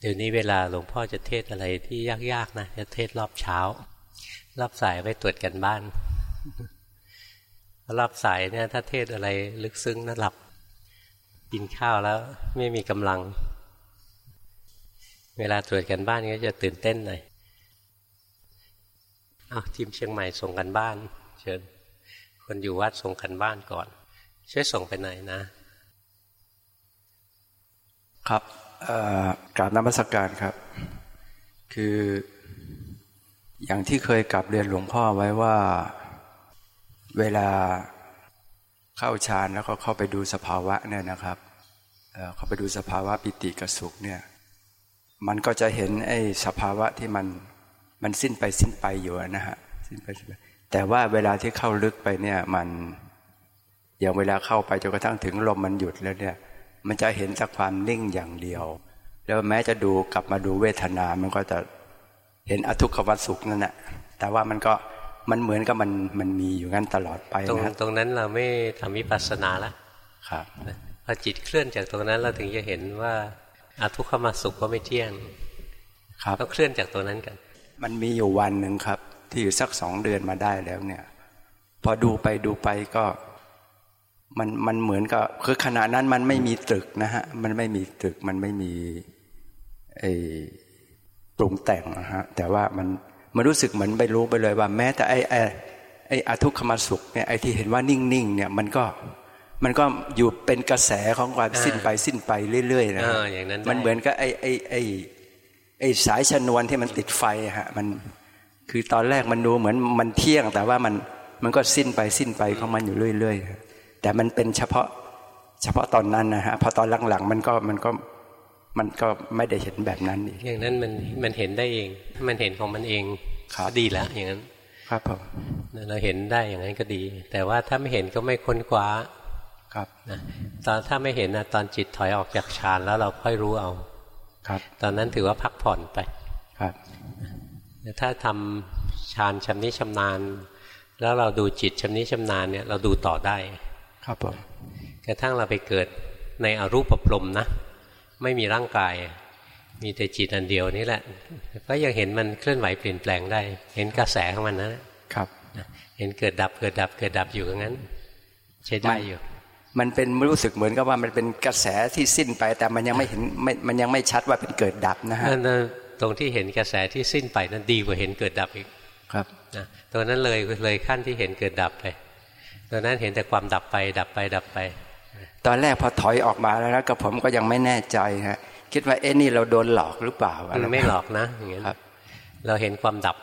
เดี๋ยวนี้เวลาหลวงพ่อจะเทศอะไรที่ยากๆนะจะเทศรอบเช้า รอบสายไว้ตรวจกันบ้าน รอบสายเนี่ยถ้าเทศอะไรลึกซึ้งนะหลับกินข้าวแล้วไม่มีกำลัง เวลาตรวจกันบ้านก็จะตื่นเต้นหน่อยอ้าวทีมเชียงใหม่ส่งกันบ้าน เชิญ คนอยู่วัดส่งกันบ้านก่อน ช่วยส่งไปไหนนะ ครับ กราบนมัสกการครับ คืออย่างที่เคยกลับเรียนหลวงพ่อไว้ว่าเวลาเข้าฌานแล้วก็เข้าไปดูสภาวะเนี่ยนะครับเข้าไปดูสภาวะปิติกับสุขเนี่ยมันก็จะเห็นไอ้สภาวะที่มันมันสิ้นไปสิ้นไปอยู่นะฮะสิ้นไปสิ้นไปแต่ว่าเวลาที่เข้าลึกไปเนี่ยมันอย่างเวลาเข้าไปจนกระทั่งถึงลมมันหยุดแล้วเนี่ย มันจะเห็นจากความนิ่งอย่างเดียว แล้วแม้จะดูกลับมาดูเวทนา มันก็จะเห็นอทุกขวัสุขนั่นแหละแต่ว่ามันก็มันเหมือนกับมันมันมีอยู่งั้นตลอดไปตรงตรงนั้นเราไม่ทำวิปัสสนาละครับพอจิตเคลื่อนจากตรงนั้นเราถึงจะเห็นว่าอาทุกขมาสุขก็ไม่เที่ยงครับต้องเคลื่อนจากตัวนั้นกัน มันมีอยู่วันหนึ่งครับ ที่อยู่สักสองเดือนมาได้แล้วเนี่ย พอดูไปดูไปก็ มันมันเหมือนกับคือขณะนั้นมันไม่มีตึกนะฮะมันไม่มีตึกมันไม่มีไอ้ปรุงแต่งนะฮะแต่ว่ามันมันรู้สึกเหมือนไปรู้ไปเลยว่า แม้แต่ไอ้ไอ้ไอ้อทุกขมสุขเนี่ยไอ้ที่เห็นว่านิ่งๆเนี่ยมันก็มันก็อยู่เป็นกระแสของความสิ้นไปสิ้นไปเรื่อยๆนะมันเหมือนกับไอ้ไอ้ไอ้ไอ้สายชนวนที่มันติดไฟฮะมันคือตอนแรกมันดูเหมือนมันเที่ยง แต่ว่ามันมันก็สิ้นไปสิ้นไปของมันอยู่เรื่อยๆ แต่มันเป็นเฉพาะเฉพาะตอนนั้นนะฮะพอตอนหลังๆมันก็มันก็มันก็ไม่ได้เห็นแบบนั้นอีกอย่างนั้นมันมันเห็นได้เอง มันเห็นของมันเองดีแล้วอย่างนั้น ครับผมเราเห็นได้อย่างนั้นก็ดี แต่ว่าถ้าไม่เห็นก็ไม่ค้นคว้าครับนะตอนถ้าไม่เห็นนะตอนจิตถอยออกจากฌานแล้วเราค่อยรู้เอา ครับ ตอนนั้นถือว่าพักผ่อนไปครับแต่ถ้าทำฌานชำนิชำนาญ แล้วเราดูจิตชำนิชำนาญเนี่ยเราดูต่อได้ ครับผมกระทั่งเราไปเกิดในอรูปปรมนะ ไม่มีร่างกาย มีแต่จิตอันเดียวนี่แหละ ก็ยังเห็นมันเคลื่อนไหวเปลี่ยนแปลงได้ เห็นกระแสของมันนะครับเห็นเกิดดับเกิดดับเกิดดับอยู่อย่างนั้น ใช้ได้อยู่ มันเป็นรู้สึกเหมือนกับว่ามันเป็นกระแสที่สิ้นไป แต่มันยังไม่เห็นไม่มันยังไม่ชัดว่าเป็นเกิดดับนะฮะตรงที่เห็นกระแสที่สิ้นไปนั้นดีกว่าเห็นเกิดดับอีกครับนะตัวนั้นเลยเลยขั้นที่เห็นเกิดดับไป ตัวนั้นเห็นแต่ความดับไป ดับไป ดับไป ตอนแรกพอถอยออกมาแล้วนะกับผมก็ยังไม่แน่ใจฮะคิดว่าเอ๊ะนี่เราโดนหลอกหรือเปล่าไม่หลอกนะอย่างเงี้ยเราเห็นความดับ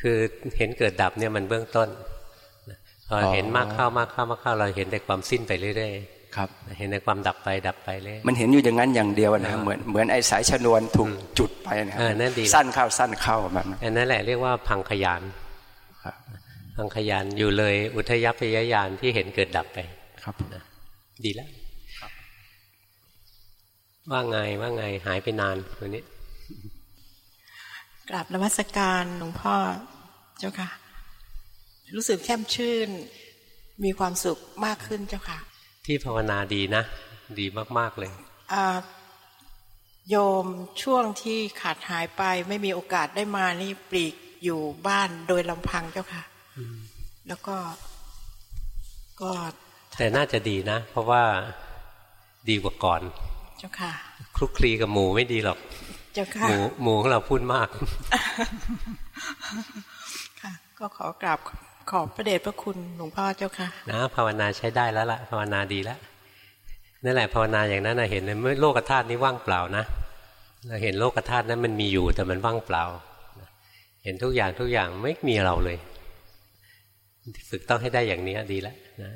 คือเห็นเกิดดับเนี่ยมันเบื้องต้นพอเห็นมากเข้ามากเข้ามากเข้าเราเห็นแต่ความสิ้นไปเรื่อยๆครับ เห็นแต่ความดับไปดับไปเลยมันเห็นอยู่อย่างนั้นอย่างเดียวนะเหมือนเหมือนไอ้สายชนวนถูกจุดไปนะนั่นดีสั้นเข้าสั้นเข้าแบบนั้นอันนั้นแหละเรียกว่าพังขยาน พังขยานอยู่เลย อุทยพยายานที่เห็นเกิดดับไป ครับดีแล้วว่าไงว่าไงหายไปนานวันนี้กราบนวัสการหลวงพ่อเจ้าค่ะ รู้สึกแช่มชื่น มีความสุขมากขึ้นเจ้าค่ะ ที่ภาวนาดีนะ ดีมากๆเลยโยมช่วงที่ขาดหายไปไม่มีโอกาสได้มานี่ปลีกอยู่บ้านโดยลำพังเจ้าค่ะ แล้วก็ก็ แต่น่าจะดีนะ เพราะว่าดีกว่าก่อน เจ้าค่ะ คลุกคลีกับหมูไม่ดีหรอก เจ้าค่ะ หมูหมูของเราพูดมาก ค่ะ ก็ขอกราบขอบพระเดชพระคุณหลวงพ่อเจ้าค่ะ นะภาวนาใช้ได้แล้วล่ะ ภาวนาดีแล้วนั่นแหละภาวนาอย่างนั้นนะเห็นเมื่อโลกธาตุนี้ว่างเปล่านะเราเห็นโลกธาตุนั้นมันมีอยู่แต่มันว่างเปล่า เห็นทุกอย่างทุกอย่างไม่มีเราเลย ฝึกต้องให้ได้อย่างนี้ดีแล้วนะ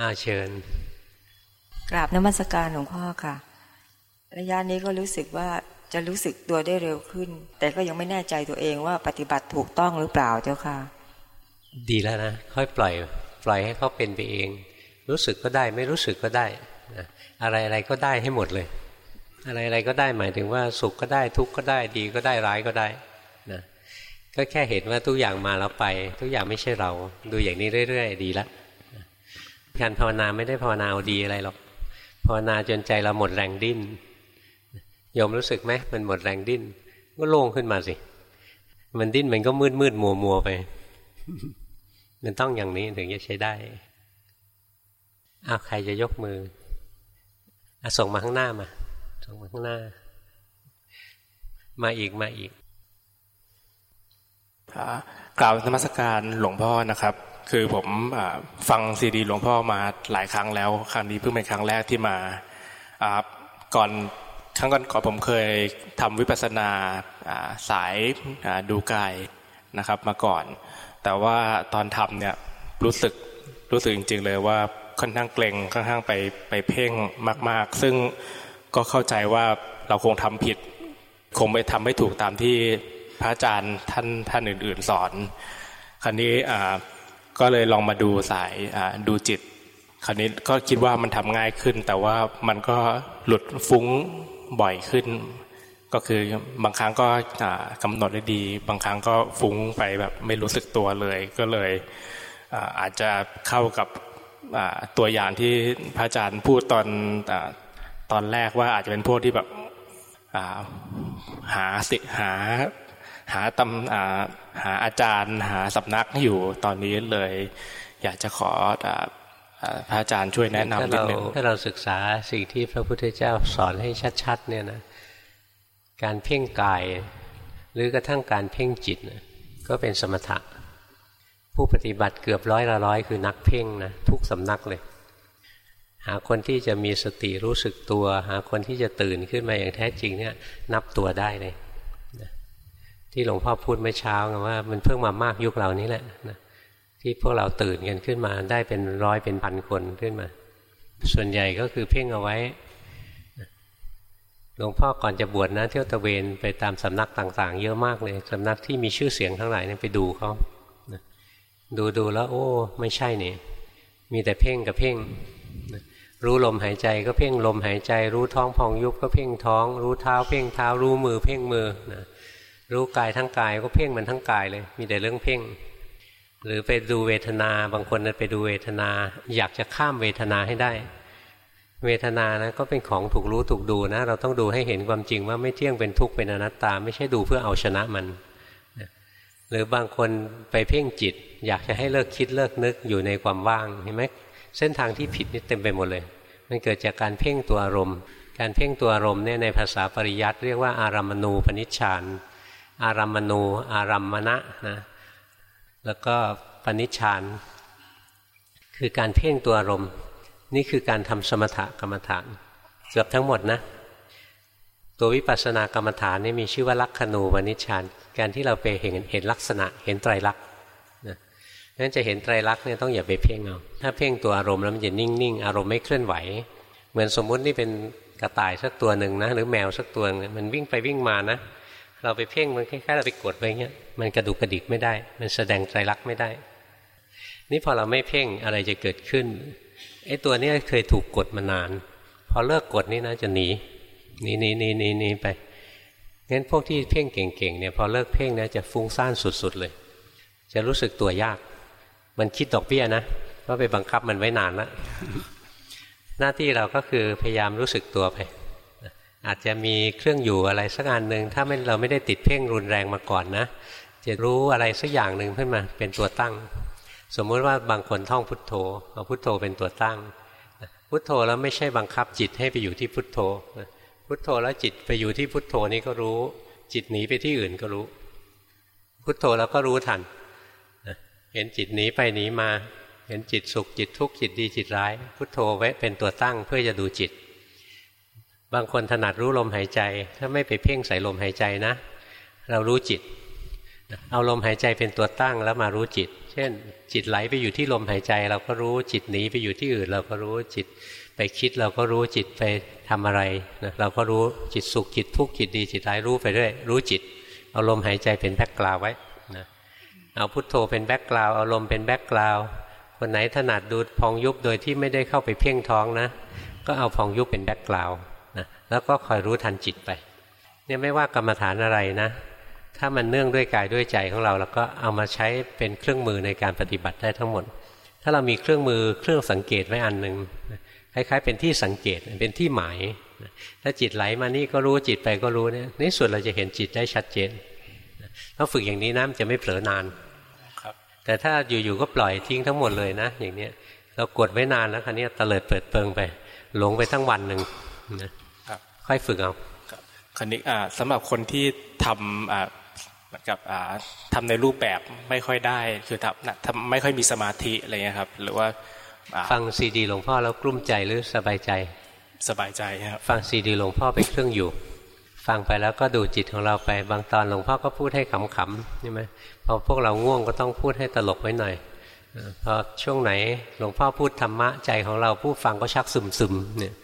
อาเชิญ กราบนมัสการหลวงพ่อค่ะ ระยะนี้ก็รู้สึกว่าจะรู้สึกตัวได้เร็วขึ้น แต่ก็ยังไม่แน่ใจตัวเองว่าปฏิบัติถูกต้องหรือเปล่าเจ้าค่ะ ดีแล้วนะค่อยปล่อย ปล่อยให้เขาเป็นไปเอง รู้สึกก็ได้ไม่รู้สึกก็ได้นะอะไรอะไรก็ได้ให้หมดเลย อะไรอะไรก็ได้หมายถึงว่าสุขก็ได้ทุกข์ก็ได้ดีก็ได้ร้ายก็ได้นะ ก็แค่เห็นว่าทุกอย่างมาแล้วไป ทุกอย่างไม่ใช่เรา ดูอย่างนี้เรื่อยๆ ดีล้วการภาวนาไม่ได้ภาวนาเอาดีอะไรหรอกภาวนาจนใจเราหมดแรงดิ้นโยมรู้สึกไหมมันหมดแรงดิ้นก็โล่งขึ้นมาสิ มันดิ้นมันก็มืดมืดมัวมัวไป มันต้องอย่างนี้ถึงจะใช้ได้อ้าวใครจะยกมืออส่งมาข้างหน้ามาส่งมาข้างหน้า มาอีกมาอีก กล่าวนมัสการหลวงพ่อนะครับ คือผมฟังซีดีหลวงพ่อมาหลายครั้งแล้ว ครั้งนี้เพิ่งเป็นครั้งแรกที่มาก่อนครั้งก่อนก่อนผมเคยทำวิปัสสนาสายดูกายนะครับมาก่อน แต่ว่าตอนทำเนี่ยรู้สึกรู้สึกจริง ๆ เลยว่าค่อนข้างเกรงค่อนข้างไปไปเพ่งมาก ๆ ซึ่งก็เข้าใจว่าเราคงทำผิด คงไปทำไม่ถูกตามที่ พระอาจารย์ท่านท่านอื่น ๆ สอน คราวนี้ก็เลยลองมาดูสายดูจิต คราวนี้ก็คิดว่ามันทำง่ายขึ้น แต่ว่ามันก็หลุดฟุ้งบ่อยขึ้น ก็คือบางครั้งก็กำหนดได้ดี บางครั้งก็ฟุ้งไปแบบไม่รู้สึกตัวเลย ก็เลยอาจจะเข้ากับตัวอย่างที่พระอาจารย์พูดตอนตอนแรกว่าอาจจะเป็นพวกที่แบบหาสิหา หาตำหาอาจารย์ หาสำนักอยู่ตอนนี้เลย อยากจะขอพระอาจารย์ช่วยแนะนำนิดนึงถ้าเราศึกษาสิ่งที่พระพุทธเจ้าสอนให้ชัดๆเนี่ยนะการเพ่งกาย หรือกระทั่งการเพ่งจิตก็เป็นสมถะ ผู้ปฏิบัติเกือบร้อยละร้อยคือนักเพ่งนะทุกสำนักเลย หาคนที่จะมีสติรู้สึกตัว หาคนที่จะตื่นขึ้นมาอย่างแท้จริงเนี่ยนับตัวได้เลย ที่หลวงพ่อพูดเมื่อเช้าว่ามันเพิ่งมามากยุคเรานี้แหละนะที่พวกเราตื่นกันขึ้นมาได้เป็นร้อยเป็นพันคนขึ้นมา ส่วนใหญ่ก็คือเพ่งเอาไว้หลวงพ่อก่อนจะบวชนะเที่ยวตะเวนไปตามสำนักต่าง ๆ เยอะมากเลยสำนักที่มีชื่อเสียงทั้งหลายเนี่ยไปดูเขาดูดูแล้ว โอ้ ไม่ใช่เนี่ยมีแต่เพ่งกับเพ่ง รู้ลมหายใจก็เพ่งลมหายใจ รู้ท้องพองยุบก็เพ่งท้อง รู้เท้าเพ่งเท้ารู้มือเพ่งมือนะ รู้กายทั้งกายก็เพ่งมันทั้งกายเลย มีแต่เรื่องเพ่ง หรือไปดูเวทนาบางคนไปดูเวทนา อยากจะข้ามเวทนาให้ได้ เวทนานะก็เป็นของถูกรู้ถูกดูนะ เราต้องดูให้เห็นความจริงว่าไม่เที่ยงเป็นทุกข์เป็นอนัตตา ไม่ใช่ดูเพื่อเอาชนะมันหรือบางคนไปเพ่งจิต อยากจะให้เลิกคิดเลิกนึกอยู่ในความว่างเห็นไหมเส้นทางที่ผิดนี่เต็มไปหมดเลย มันเกิดจากการเพ่งตัวอารมณ์ การเพ่งตัวอารมณ์เนี่ยในภาษาปริยัติเรียกว่าอารามณูปนิชฌาน อารัมมณูอารัมมณะนะแล้วก็ปณิชานคือการเพ่งตัวอารมณ์ นี่คือการทำสมถกรรมฐาน เกือบทั้งหมดนะตัววิปัสสนากรรมฐานนี่มีชื่อว่าลักขณูปนิชานการที่เราไปเห็นเห็นลักษณะ เห็นไตรลักษณ์นะนั้นจะเห็นไตรลักษณ์เนี่ยต้องอย่าไปเพ่งเอาถ้าเพ่งตัวอารมณ์แล้วมันจะนิ่งๆอารมณ์ไม่เคลื่อนไหว เหมือนสมมุตินี่เป็นกระต่ายสักตัวหนึ่งนะหรือแมวสักตัวนึงมันวิ่งไปวิ่งมานะ เราไปเพ่งมันคล้ายๆเราไปกดไปเงี้ยมันกระดุกกระดิกไม่ได้ มันแสดงใจรักไม่ได้ นี่พอเราไม่เพ่งอะไรจะเกิดขึ้นไอ้ตัวนี้เคยถูกกดมานาน พอเลิกกดนี่นะจะหนีหนีหนีหนีหนีหนีไปงั้นพวกที่เพ่งเก่งๆเนี่ยพอเลิกเพ่งนะจะฟุ้งซ่านสุดๆเลย จะรู้สึกตัวยาก มันคิดดอกเบี้ยนะว่าไปบังคับมันไว้นานแล้วหน้าที่เราก็คือพยายามรู้สึกตัวไป อาจจะมีเครื่องอยู่อะไรสักอันหนึ่งถ้าไม่เราไม่ได้ติดเพ่งรุนแรงมาก่อนนะ จะรู้อะไรสักอย่างหนึ่งขึ้นมาเป็นตัวตั้ง สมมุติว่าบางคนท่องพุทโธเอาพุทโธเป็นตัวตั้ง พุทโธแล้วไม่ใช่บังคับจิตให้ไปอยู่ที่พุทโธ พุทโธแล้วจิตไปอยู่ที่พุทโธนี้ก็รู้ จิตหนีไปที่อื่นก็รู้ พุทโธแล้วก็รู้ทันเห็นจิตหนีไปหนีมา เห็นจิตสุขจิตทุกข์จิตดีจิตร้าย พุทโธไว้เป็นตัวตั้งเพื่อจะดูจิต บางคนถนัดรู้ลมหายใจ ถ้าไม่ไปเพ่งใส่ลมหายใจนะ เรารู้จิต เอาลมหายใจเป็นตัวตั้งแล้วมารู้จิต เช่น จิตไหลไปอยู่ที่ลมหายใจ เราก็รู้จิตหนีไปอยู่ที่อื่น เราก็รู้จิตไปคิดเราก็รู้จิตไปทำอะไรนะเราก็รู้จิตสุขจิตทุกข์จิตดีจิตร้ายรู้ไปเรื่อยรู้จิต เอาลมหายใจเป็น background ไว้นะเอาพุทโธเป็น background เอาลมเป็น background คนไหนถนัดดูพองยุบโดยที่ไม่ได้เข้าไปเพ่งท้องนะ ก็เอาพองยุบเป็น background แล้วก็คอยรู้ทันจิตไป เนี่ยไม่ว่ากรรมฐานอะไรนะ ถ้ามันเนื่องด้วยกายด้วยใจของเราเราก็เอามาใช้เป็นเครื่องมือในการปฏิบัติได้ทั้งหมด ถ้าเรามีเครื่องมือเครื่องสังเกตไว้อันหนึ่งใล้ายๆ เป็นที่สังเกตเป็นที่หมายถ้าจิตไหลมานี่ก็รู้จิตไปก็รู้เนี่ยในสุดเราจะเห็นจิตได้ชัดเจนต้องฝึกอย่างนี้นะมันจะไม่เผลอนานครับ แต่ถ้าอยู่ๆก็ปล่อยทิ้งทั้งหมดเลยนะ อย่างเนี้ยเรากดไว้นานแล้วคันนี้เตลิดเปิดเปิงไป หลงไปทั้งวันหนึ่ง นะครับค่อยฝึกเอาคันนี้สำหรับคนที่ทำเหมือนกับทำในรูปแบบไม่ค่อยได้คือทำทำไม่ค่อยมีสมาธิอะไรเงี้ยครับ หรือว่าฟังซีดีหลวงพ่อแล้วกลุ้มใจหรือสบายใจสบายใจครับฟังซีดีหลวงพ่อเป็นเครื่องอยู่ฟังไปแล้วก็ดูจิตของเราไปบางตอนหลวงพ่อก็พูดให้ขำๆใช่ไหมพอพวกเราง่วงก็ต้องพูดให้ตลกไว้หน่อยพอช่วงไหนหลวงพ่อพูดธรรมะใจของเราผู้ฟังก็ชักซึมๆเนี่ย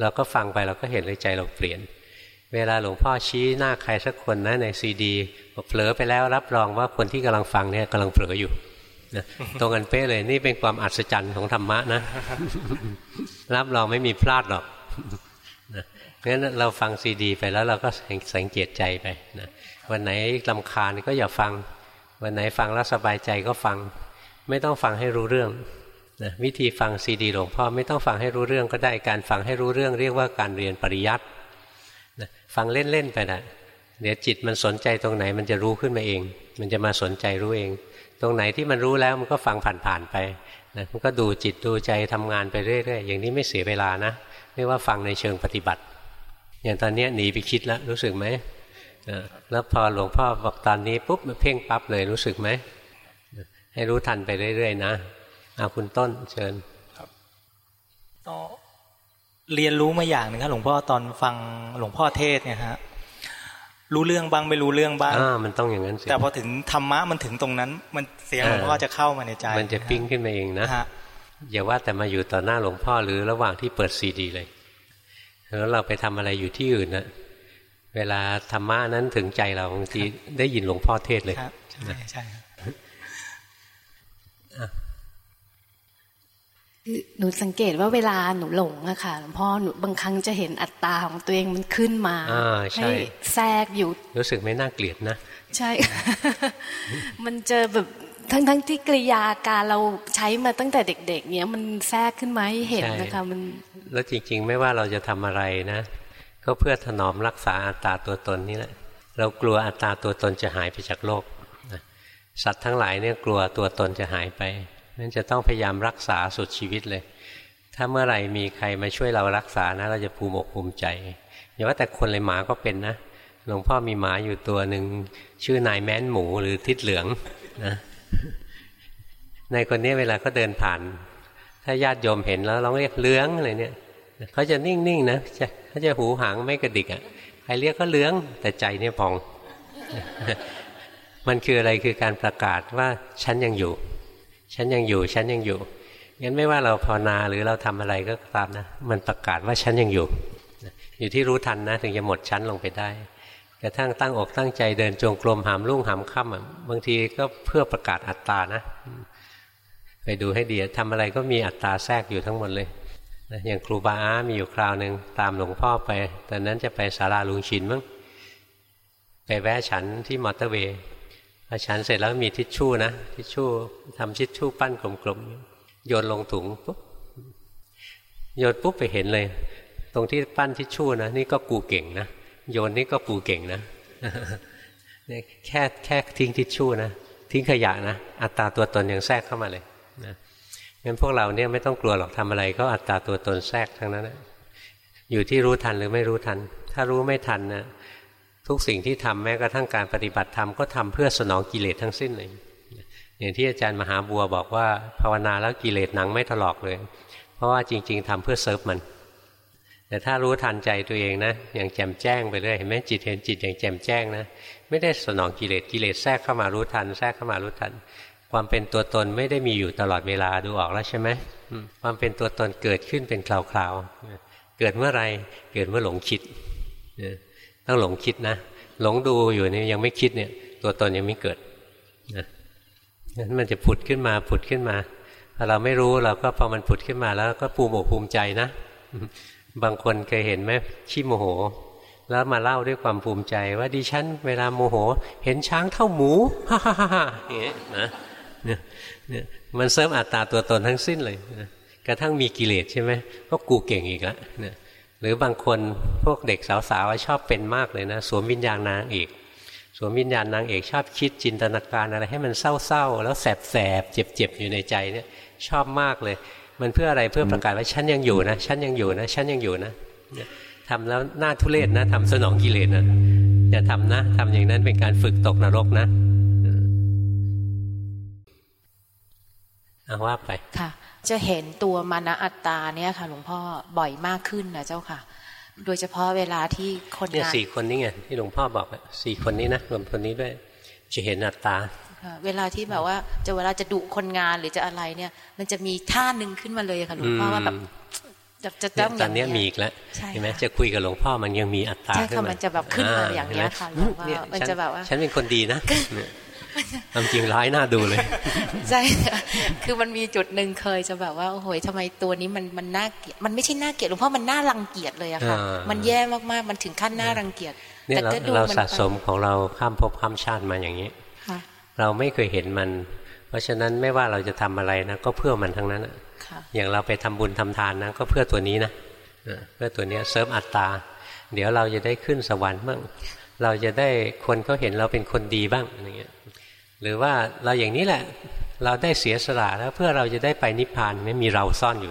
เราก็ฟังไปเราก็เห็นเลยใจเราเปลี่ยน เวลาหลวงพ่อชี้หน้าใครสักคนนะในซีดีเผลอไปแล้วรับรองว่าคนที่กำลังฟังเนี่ยกำลังเผลออยู่ตรงกันเป๊ะเลยนี่เป็นความอัศจรรย์ของธรรมะนะ รับรองไม่มีพลาดหรอกนะงั้นเราฟังซีดี ไปแล้วเราก็สังเกตใจไปนะวันไหนลำคาญก็อย่าฟัง วันไหนฟังแล้วสบายใจก็ฟัง ไม่ต้องฟังให้รู้เรื่อง นะวิธีฟังซีดีหลวงพ่อไม่ต้องฟังให้รู้เรื่องก็ได้การฟังให้รู้เรื่องเรียกว่าการเรียนปริยัตินะฟังเล่นๆไปนะเดี๋ยวจิตมันสนใจตรงไหนมันจะรู้ขึ้นมาเอง มันจะมาสนใจรู้เอง ตรงไหนที่มันรู้แล้วมันก็ฟังผ่านๆไปนะมันก็ดูจิตดูใจทำงานไปเรื่อยๆอย่างนี้ไม่เสียเวลานะเรียกว่าฟังในเชิงปฏิบัติ อย่างตอนนี้หนีไปคิดแล้วรู้สึกไหมแล้วพอหลวงพ่อบอกตอนนี้ปุ๊บมันเพ่งปั๊บเลยรู้สึกไหมให้รู้ทันไปเรื่อยๆนะ อาคุณต้นเชิญครับเรียนรู้มาอย่างหนึ่งครับหลวงพ่อตอนฟังหลวงพ่อเทศเนี่ยฮะรู้เรื่องบ้างไม่รู้เรื่องบ้างอ่ามันต้องอย่างนั้นสิแต่พอถึงธรรมะมันถึงตรงนั้น มันเสียงหลวงพ่อจะเข้ามาในใจ มันจะปิ้งขึ้นมาเองนะอย่าว่าแต่มาอยู่ต่อหน้าหลวงพ่อหรือระหว่างที่เปิดซีดีเลยแล้วเราไปทำอะไรอยู่ที่อื่นนะเวลาธรรมะนั้นถึงใจเราบางทีได้ยินหลวงพ่อเทศเลยใช่ใช่ หนูสังเกตว่าเวลาหนูหลงอะค่ะหลวงพ่อหนูบางครั้งจะเห็นอัตตาของตัวเองมันขึ้นมาให้แทรกอยู่ รู้สึกไม่น่าเกลียดนะ ใช่ มันเจอแบบทั้งทั้งที่กริยาการเราใช้มาตั้งแต่เด็ก ๆ เนี้ยมันแทรกขึ้นมาให้เห็นนะคะมัน แล้วจริง ๆ ไม่ว่าเราจะทำอะไรนะ ก็เพื่อถนอมรักษาอัตตาตัวตนนี่แหละ เรากลัวอัตตาตัวตนจะหายไปจากโลกสัตว์ทั้งหลายเนี่ยกลัวตัวตนจะหายไป นั้นจะต้องพยายามรักษาสุดชีวิตเลย ถ้าเมื่อไหร่มีใครมาช่วยเรารักษานะ เราจะภูมิอกภูมิใจอย่าว่าแต่คนเลยหมาก็เป็นนะหลวงพ่อมีหมาอยู่ตัวหนึ่งชื่อนายแม้นหมูหรือทิศเหลืองนะในคนนี้เวลาเขาเดินผ่าน ถ้าญาติโยมเห็นแล้วร้องเรียกเลื้องอะไรเนี่ยเขาจะนิ่งๆนะเขาจะหูหางไม่กระดิกอะใครเรียกก็เลื้องแต่ใจเนี่ยพอง มันคืออะไรคือการประกาศว่าฉันยังอยู่ ฉันยังอยู่ฉันยังอยู่งั้นไม่ว่าเราภาวนาหรือเราทำอะไรก็ตามนะ มันประกาศว่าฉันยังอยู่ อยู่ที่รู้ทันนะ ถึงจะหมดชั้นลงไปได้กระทั่งตั้งอกตั้งใจเดินจงกรมหามลุ่งหามค่ำบางทีก็เพื่อประกาศอัตตานะ ไปดูให้ดีทำอะไรก็มีอัตตาแทรกอยู่ทั้งหมดเลยอย่างครูบาอามีอยู่คราวหนึ่งตามหลวงพ่อไปตอนนั้นจะไปสาราลุงชินมั้งไปแวะฉันที่มอเตอร์เวย์ พอฉันเสร็จแล้วมีทิชชู่นะทิชชู่ทำทิชชู่ปั้นกลมๆโยนลงถุงปุ๊บโยนปุ๊บไปเห็นเลย ตรงที่ปั้นทิชชู่นะนี่ก็กูเก่งนะโยนนี่ก็กูเก่งนะแค่แค่ทิ้งทิชชู่นะทิ้งขยะนะอัตตาตัวตนยังแทรกเข้ามาเลยนะงั้นพวกเราเนี่ยไม่ต้องกลัวหรอกทำอะไร ก็อัตตาตัวตนแทรกทั้งนั้นนะอยู่ที่รู้ทันหรือไม่รู้ทัน ถ้ารู้ไม่ทันนะ ทุกสิ่งที่ทำแม้กระทั่งการปฏิบัติธรรมก็ทำเพื่อสนองกิเลสทั้งสิ้นเลยอย่างที่อาจารย์มหาบัวบอกว่าภาวนาแล้วกิเลสหนังไม่ถลอกเลย เพราะว่าจริง ๆทำเพื่อเซิร์ฟมัน แต่ถ้ารู้ทันใจตัวเองนะอย่างแจ่มแจ้งไปเรื่อยเห็นไหมจิตเห็นจิตอย่างแจ่มแจ้งนะไม่ได้สนองกิเลสกิเลสแทรกเข้ามารู้ทัน แทรกเข้ามารู้ทัน ความเป็นตัวตนไม่ได้มีอยู่ตลอดเวลาดูออกแล้วใช่ไหมความเป็นตัวตนเกิดขึ้นเป็นคราวๆเกิดเมื่อไรเกิดเมื่อหลงคิด ต้องหลงคิดนะ หลงดูอยู่นี่ยังไม่คิดเนี่ย ตัวตนยังไม่เกิดนะนั้นมันจะผุดขึ้นมาผุดขึ้นมาพอเราไม่รู้เราก็พอมันผุดขึ้นมาแล้วก็ภูมิอกภูมิใจนะบางคนเคยเห็นไหมขี้โมโห แล้วมาเล่าด้วยความภูมิใจ ว่าดิฉันเวลาโมโห เห็นช้างเท่าหมูฮ่าฮ่าฮ่าอย่างเงี้ยนะเนี่ยเนี่ยมันเสริมอัตตาตัวตนทั้งสิ้นเลยนะกระทั่งมีกิเลสใช่ไหมก็กูเก่งอีกแล้วเนี่ย หรือบางคนพวกเด็กสาวๆชอบเป็นมากเลยนะสวมวิญญาณนางเอกสวมวิญญาณนางเอกชอบคิดจินตนาการอะไรให้มันเศร้าๆแล้วแสบๆเจ็บๆอยู่ในใจเนี่ยชอบมากเลย มันเพื่ออะไรเพื่อประกาศว่าฉันยังอยู่นะฉันยังอยู่นะฉันยังอยู่นะทำแล้วหน้าทุเรศนะทำสนองกิเลสนะอย่าทำนะทำอย่างนั้นเป็นการฝึกตกนรกนะเอาว่าไปค่ะ จะเห็นตัวมานะอัตตาเนี่ยค่ะ หลวงพ่อบ่อยมากขึ้นนะเจ้าค่ะ โดยเฉพาะเวลาที่คนเนี่ยสี่คนนี้ไงที่หลวงพ่อบอกสี่คนนี้นะรวมคนนี้ด้วยจะเห็นอัตตาเวลาที่แบบว่าจะเวลาจะดุคนงานหรือจะอะไรเนี่ย มันจะมีท่าหนึ่งขึ้นมาเลยค่ะหลวงพ่อว่าแบบจะจะต้องตอนนี้มีอีกแล้วใช่ไหมจะคุยกับหลวงพ่อมันยังมีอัตตาขึ้นมาใช่ค่ะมันจะแบบขึ้นมาอย่างนี้ค่ะมันจะแบบว่า ฉันเป็นคนดีนะ ความจริงร้ายน่าดูเลยใช่คือมันมีจุดหนึ่งเคยจะแบบว่าโอ้โหทำไมตัวนี้มันมันน่าเกลียดมันไม่ใช่น่าเกลียดหลวงพ่อมันน่ารังเกียจเลยอะค่ะ มันแย่มากๆมันถึงขั้นน่ารังเกียจเนี่ยเราสะสมของเราข้ามภพข้ามชาติมาอย่างนี้เราไม่เคยเห็นมัน เพราะฉะนั้นไม่ว่าเราจะทำอะไรนะ ก็เพื่อมันทั้งนั้นอย่างเราไปทำบุญทำทานนะ ก็เพื่อตัวนี้นะเพื่อตัวนี้เสริมอัตตาเดี๋ยวเราจะได้ขึ้นสวรรค์บ้างเราจะได้คนเขาเห็นเราเป็นคนดีบ้างอย่างเงี้ย หรือว่าเราอย่างนี้แหละเราได้เสียสละแล้วเพื่อเราจะได้ไปนิพพานไม่มีเราซ่อนอยู่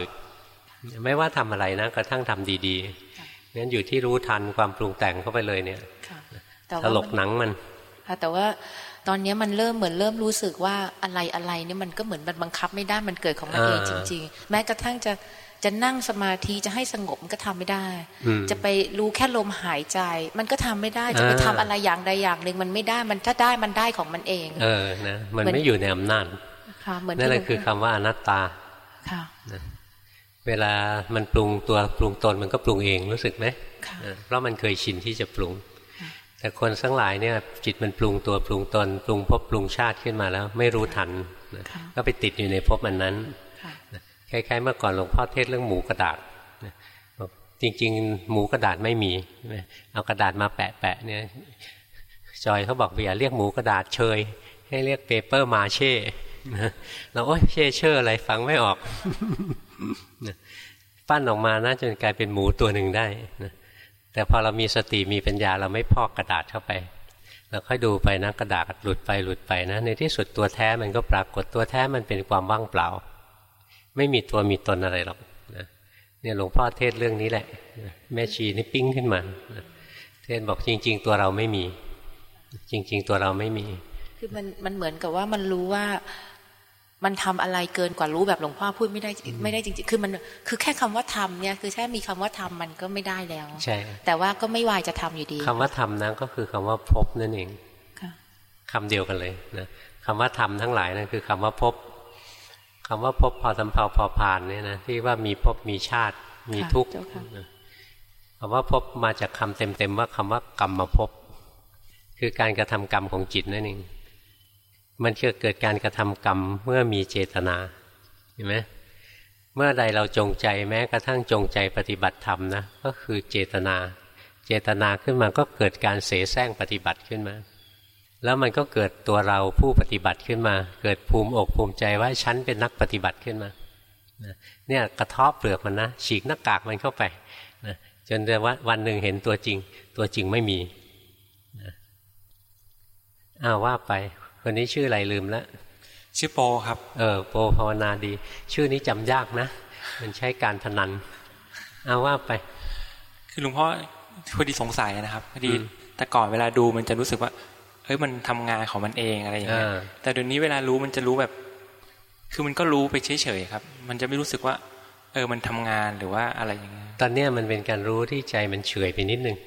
ไม่ว่าทำอะไรนะกระทั่งทำดีๆนั้นอยู่ที่รู้ทันความปรุงแต่งเข้าไปเลยเนี่ยตลกหนังมันแต่ว่าตอนนี้มันเริ่มเหมือนเริ่มรู้สึกว่าอะไรอะไรเนี่ยมันก็เหมือนมันบังคับไม่ได้มันเกิดของมันเองจริง ๆ แม้กระทั่งจะ จะนั่งสมาธิจะให้สงบมันก็ทำไม่ได้ จะไปรู้แค่ลมหายใจ มันก็ทำไม่ได้จะไปทำอะไรอย่างใดอย่างหนึ่งมันไม่ได้มันถ้าได้มันได้ของมันเอง เออนะมันไม่อยู่ในอำนาจนั่นแหละคือคำว่าอนัตตาค่ะเวลามันปรุงตัวปรุงตนมันก็ปรุงเองรู้สึกไหมเพราะมันเคยชินที่จะปรุง แต่คนทั้งหลายเนี่ย จิตมันปรุงตัวปรุงตน ปรุงภพปรุงชาติขึ้นมาแล้ว ไม่รู้ทันก็ไปติดอยู่ในภพมันนั้น คล้ายๆเมื่อก่อนหลวงพ่อเทศเรื่องหมูกระดาษจริง ๆ หมูกระดาษไม่มี เอากระดาษมาแปะๆเนี่ยจอยเขาบอกอย่าเรียกหมูกระดาษเชย ให้เรียกเปเปอร์มาเช่เราโอ้ยเช่เชื่ออะไรฟังไม่ออกปั้นออกมานะจนกลายเป็นหมูตัวหนึ่งได้นะแต่พอเรามีสติมีปัญญาเราไม่พอกกระดาษเข้าไป เราค่อยดูไปนะกระดาษหลุดไปหลุดไปนะ ในที่สุดตัวแท้มันก็ปรากฏตัวแท้มันเป็นความว่างเปล่า ไม่มีตัวมีตนอะไรหรอกนะเนี่ยหลวงพ่อเทศเรื่องนี้แหละ แม่ชีนี่ปิ้งขึ้นมาเทศบอกจริง ๆ ตัวเราไม่มี จริง ๆ ตัวเราไม่มี คือมันมันเหมือนกับว่ามันรู้ว่ามันทำอะไรเกินกว่ารู้แบบหลวงพ่อพูดไม่ได้ไม่ได้จริงๆ คือมันคือแค่คำว่าทำเนี่ยคือแค่มีคำว่าทำมันก็ไม่ได้แล้วใช่แต่ว่าก็ไม่วายจะทำอยู่ดีคำว่าทำนั้นก็คือคำว่าพบนั่นเองคำเดียวกันเลยนะคำว่าทำทั้งหลายนั่นคือคำว่าพบ คำว่าพบพอสำเพาพอผ่านเนี่ยนะที่ว่ามีพบมีชาติมีทุกข์คำว่าพบมาจากคำเต็มๆว่าคำว่ากรรมมาพบ คือการกระทำกรรมของจิตนั่นเองมันเกิดเกิดการกระทำกรรมเมื่อมีเจตนาเห็นไหมเมื่อใดเราจงใจแม้กระทั่งจงใจปฏิบัติธรรมนะก็คือเจตนา เจตนาขึ้นมาก็เกิดการเสแสร้งปฏิบัติขึ้นมา แล้วมันก็เกิดตัวเราผู้ปฏิบัติขึ้นมา เกิดภูมิอกภูมิใจว่าฉันเป็นนักปฏิบัติขึ้นมาเนี่ยกระทบเปลือกมันนะฉีกหน้ากากมันเข้าไปนะจนแต่ว่าวันหนึ่งเห็นตัวจริง ตัวจริงไม่มีอ้าวว่าไป คนนี้ชื่ออะไรลืมแล้วชื่อโปครับ เออโปภาวนาดี ชื่อนี้จำยากนะ มันใช้การพนันอ้าวว่าไป คือหลวงพ่อพอดีสงสัยนะครับพอดีแต่ก่อนเวลาดูมันจะรู้สึกว่า เฮ้ยมันทำงานของมันเองอะไรอย่างเงี้ยแต่เดี๋ยวนี้เวลารู้มันจะรู้แบบ คือมันก็รู้ไปเฉยๆครับ มันจะไม่รู้สึกว่า เออมันทำงานหรือว่าอะไรอย่างเงี้ยตอนเนี้ยมันเป็นการรู้ที่ใจมันเฉยไปนิดนึง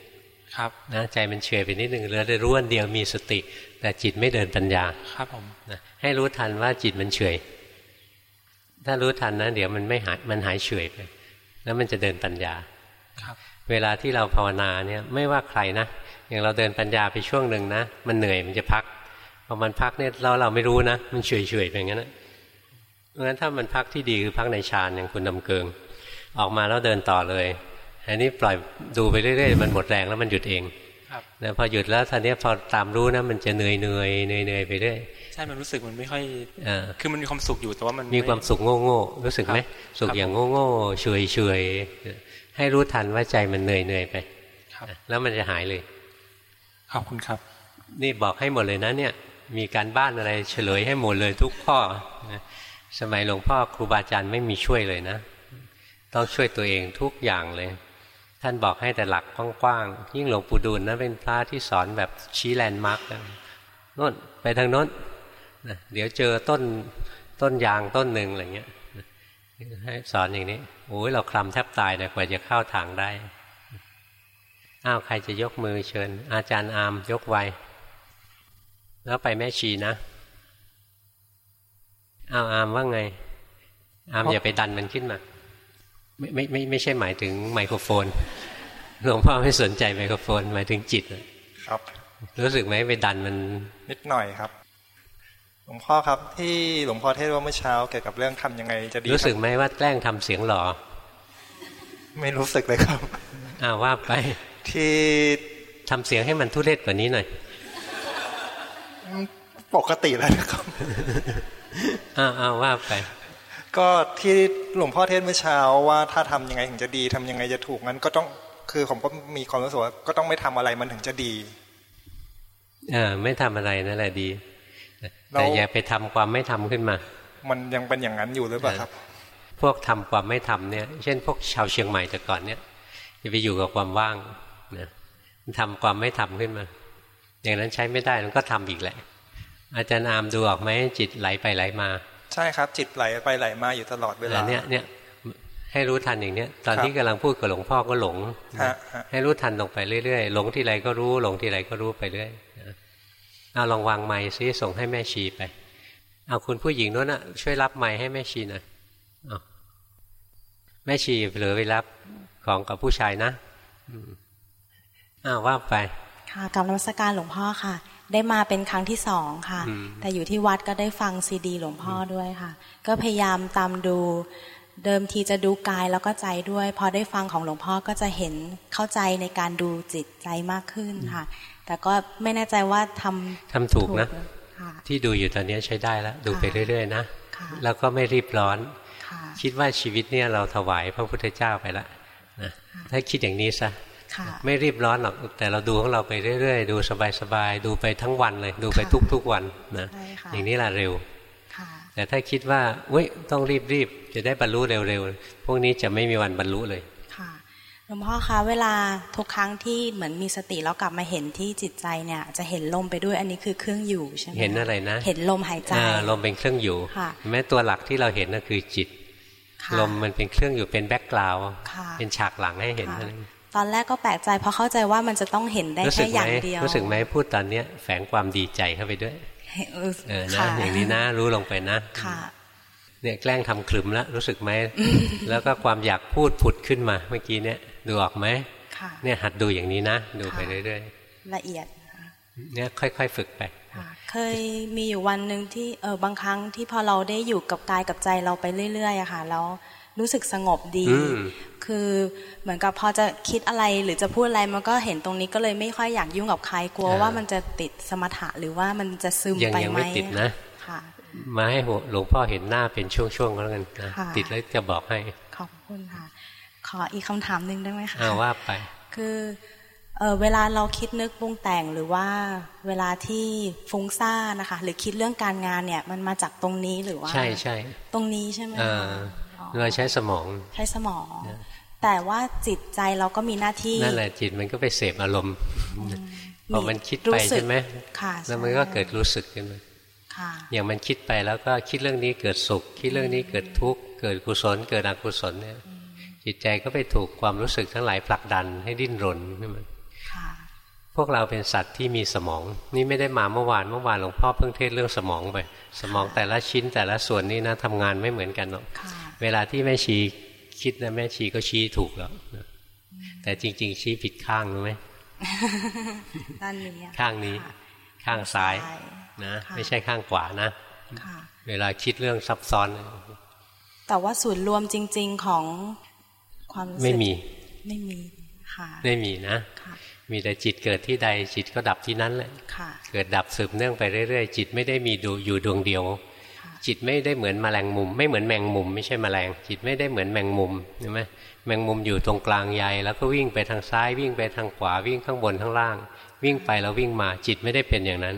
ครับนะใจมันเฉยไปนิดนึงเหลือแต่รู้อันเดียวมีสติ แต่จิตไม่เดินปัญญาครับผมนะให้รู้ทันว่าจิตมันเฉยถ้ารู้ทันนะเดี๋ยวมันไม่หายมันหายเฉยไป แล้วมันจะเดินปัญญาครับ เวลาที่เราภาวนาเนี่ยไม่ว่าใครนะอย่างเราเดินปัญญาไปช่วงหนึ่งนะ มันเหนื่อยมันจะพักพอมันพักเนี่ยเราเราไม่รู้นะ มันเฉยเฉยไปอย่างนั้นนะเพราะฉะนั้นถ้ามันพักที่ดีคือพักในฌานอย่างคุณดำเกิง ออกมาแล้วเดินต่อเลย อันนี้ปล่อยดูไปเรื่อยๆมันหมดแรงแล้วมันหยุดเองนะพอหยุดแล้วท่านี้พอตามรู้นะมันจะเหนื่อยเหนื่อยเหนื่อยเหนื่อยไปเรื่อยใช่มันรู้สึกมันไม่ค่อยอคือมันมีความสุขอยู่แต่ว่ามันมีความสุขโง่โง่รู้สึกไหมสุขอย่างโง่โง่เฉยเฉย ให้รู้ทันว่าใจมันเหนื่อยเหนื่อยไปแล้วมันจะหายเลยขอบคุณครับ นี่บอกให้หมดเลยนะเนี่ย มีการบ้านอะไรเฉลยให้หมดเลยทุกข้อสมัยหลวงพ่อครูบาอาจารย์ไม่มีช่วยเลยนะ ต้องช่วยตัวเองทุกอย่างเลย ท่านบอกให้แต่หลักกว้างๆยิ่งหลวงปู่ดูลนะเป็นพระที่สอนแบบชี้แลนด์มาร์กโน่นไปทางโน้นเดี๋ยวเจอต้นต้นยางต้นหนึ่งอะไรเงี้ย ให้สอนอย่างนี้โอ้ยเราคลำแทบตายนะกว่าจะเข้าทางได้อ้าวใครจะยกมือเชิญ อาจารย์อามยกไวแล้วไปแม่ชีนะอ้าวอามว่าไง อามอย่าไปดันมันขึ้นมา ไม่ไม่ไม่ไม่ใช่หมายถึงไมโครโฟนหลวงพ่อไม่สนใจไมโครโฟนหมายถึงจิตครับ รู้สึกไหมไปดันมันนิดหน่อยครับห ลวงพ่อครับที่หลวงพ่อเทศว่าเมื่อเช้าเกี่ยวกับเรื่องทำยังไง จะดีรู้สึกไหมว่าแกล้งทำเสียงหล่อไม่รู้สึกเลยครับอ้าวว่าไปที่ทำเสียงให้มันทุเรศกว่านี้หน่อยปกติแล้วนะครับอ้าวอ้าวว่าไปก็ที่หลวงพ่อเทศเมื่อเช้าว่าถ้าทำยังไงถึงจะดีทำยังไงจะถูกงั้นก็ต้องคือผมก็มีความรู้สึกว่าก็ต้องไม่ทำอะไรมันถึงจะดีเออไม่ทำอะไรนั่นแหละดี แต่อย่าไปทำความไม่ทำขึ้นมา มันยังเป็นอย่างนั้นอยู่หรือเปล่าครับ พวกทำความไม่ทำเนี่ย เช่น พวกชาวเชียงใหม่แต่ก่อนเนี่ยจะไปอยู่กับความว่างนะทำความไม่ทำขึ้นมา อย่างนั้นใช้ไม่ได้มันก็ทำอีกแหละ อาจารย์อามดูออกไหมจิตไหลไปไหลมา ใช่ครับ จิตไหลไปไหลมาอยู่ตลอดเวลาเนี่ยเนี่ยให้รู้ทันอย่างเนี้ย ตอนที่กำลังพูดกับหลวงพ่อก็หลง ให้รู้ทันลงไปเรื่อยๆหลงที่ไรก็รู้หลงที่ไรก็รู้ไปเรื่อย เอาลองวางไม้ซิส่งให้แม่ชีไป เอาคุณผู้หญิงนู้นนะช่วยรับไม้ให้แม่ชีหน่อยแม่ชีเหลือไปรับของกับผู้ชายนะอ้าวว่าไป ค่ะกับนมัสการหลวงพ่อค่ะ ได้มาเป็นครั้งที่สองค่ะ แต่อยู่ที่วัดก็ได้ฟังซีดี หลวงพ่อด้วยค่ะ ก็พยายามตามดูเดิมทีจะดูกายแล้วก็ใจด้วย พอได้ฟังของหลวงพ่อก็จะเห็นเข้าใจในการดูจิตใจมากขึ้นค่ะ แต่ก็ไม่แน่ใจว่าทำทำถูกนะ ที่ดูอยู่ตอนนี้ใช้ได้แล้ว ดูไปเรื่อย ๆ นะ แล้วก็ไม่รีบร้อน คิดว่าชีวิตเนี่ยเราถวายพระพุทธเจ้าไปแล้วนะถ้าคิดอย่างนี้ซะไม่รีบร้อนหรอกแต่เราดูของเราไปเรื่อยๆ ดูสบายๆ ดูไปทั้งวันเลย ดูไปทุกๆวันนะอย่างนี้แหละเร็วแต่ถ้าคิดว่าเว้ยต้องรีบๆ จะได้บรรลุเร็วๆ พวกนี้จะไม่มีวันบรรลุเลยค่ะห ลวงพ่อคะเวลาทุกครั้งที่เหมือนมีสติแล้วกลับมาเห็นที่จิตใจเนี่ย จะเห็นลมไปด้วยอันนี้คือเครื่องอยู่ใช่ไหมเห็นอะไรนะ เห็นลมหายใจลมเป็นเครื่องอยู่แม้ตัวหลักที่เราเห็นนั่นคือจิต ลมมันเป็นเครื่องอยู่เป็นแบ็กกราวด์เป็นฉากหลังให้เห็นนั่นตอนแรกก็แปลกใจเพราะเข้าใจว่ามันจะต้องเห็นได้แค่อย่างเดียวรู้สึกไหมพูดตอนเนี้ยแฝงความดีใจเข้าไปด้วยเออนะอย่างนี้นะรู้ลงไปนะค่ะเนี่ยแกล้งทำคลึมแล้วรู้สึกไหมแล้วก็ความอยากพูดผุดขึ้นมาเมื่อกี้เนี่ย ดูออกไหมเนี่ยหัดดูอย่างนี้นะ ดูไปเรื่อยๆ ละเอียดเนี่ยค่อย ๆ ฝึกไปเคยมีอยู่วันหนึ่งที่เออบางครั้งที่พอเราได้อยู่กับกายกับใจเราไปเรื่อยๆอะค่ะแล้วรู้สึกสงบดี คือเหมือนกับพอจะคิดอะไรหรือจะพูดอะไรมันก็เห็นตรงนี้ก็เลยไม่ค่อยอยากยุ่งกับใครกลัวว่ามันจะติดสมถะหรือว่ามันจะซึมไปไหมยังไม่ติดนะมาให้หลวงพ่อเห็นหน้าเป็นช่วงๆก็แล้วกันนะติดแล้วจะบอกให้ขอบคุณค่ะ ขออีกคำถามหนึ่งได้ไหมคะว่าไป คือเออเวลาเราคิดนึกปรุงแต่งหรือว่าเวลาที่ฟุ้งซ่านนะคะ หรือคิดเรื่องการงานเนี่ยมันมาจากตรงนี้หรือว่า ใช่ใช่ตรงนี้ใช่ไหมเราใช้สมอง ใช้สมอง แต่ว่าจิตใจเราก็มีหน้าที่นั่นแหละจิตมันก็ไปเสพอารมณ์พอมันคิดไปใช่ไหมแล้วมันก็เกิดรู้สึกขึ้นมาอย่างมันคิดไปแล้วก็คิดเรื่องนี้เกิดสุข คิดเรื่องนี้เกิดทุกข์เกิดกุศล เกิดอกุศลเนี่ย จิตใจก็ไปถูกความรู้สึกทั้งหลายผลักดันให้ดิ้นรนขึ้นมาพวกเราเป็นสัตว์ที่มีสมอง นี่ไม่ได้มาเมื่อวานเมื่อวานหลวงพ่อเพิ่งเทศเรื่องสมองไป สมองแต่ละชิ้นแต่ละส่วนนี้นะทำงานไม่เหมือนกันหรอกเวลาที่แม่ชีคิดนะแม่ชีก็ชี้ถูกแล้วแต่จริง ๆ ชี้ผิดข้างรู้ไหมด้านนี้ข้างนี้ ข้างซ้ายนะ ไม่ใช่ข้างขวานะเวลาคิดเรื่องซับซ้อน แต่ว่าศูนย์รวมจริง ๆของ ความไม่มีไม่มีค่ไม่มีนะมีแต่จิตเกิดที่ใดจิตก็ดับที่นั้นแหละเกิดดับสืบเนื่องไปเรื่อยๆ จิตไม่ได้มีดูอยู่ดวงเดียว จิตไม่ได้เหมือนแมลงมุม ไม่เหมือนแมงมุม ไม่ใช่แมลง จิตไม่ได้เหมือนแมงมุมใช่ไหมแมงมุมอยู่ตรงกลางใยแล้วก็วิ่งไปทางซ้าย วิ่งไปทางขวาวิ่งข้างบนข้างล่าง วิ่งไปแล้ววิ่งมา จิตไม่ได้เป็นอย่างนั้น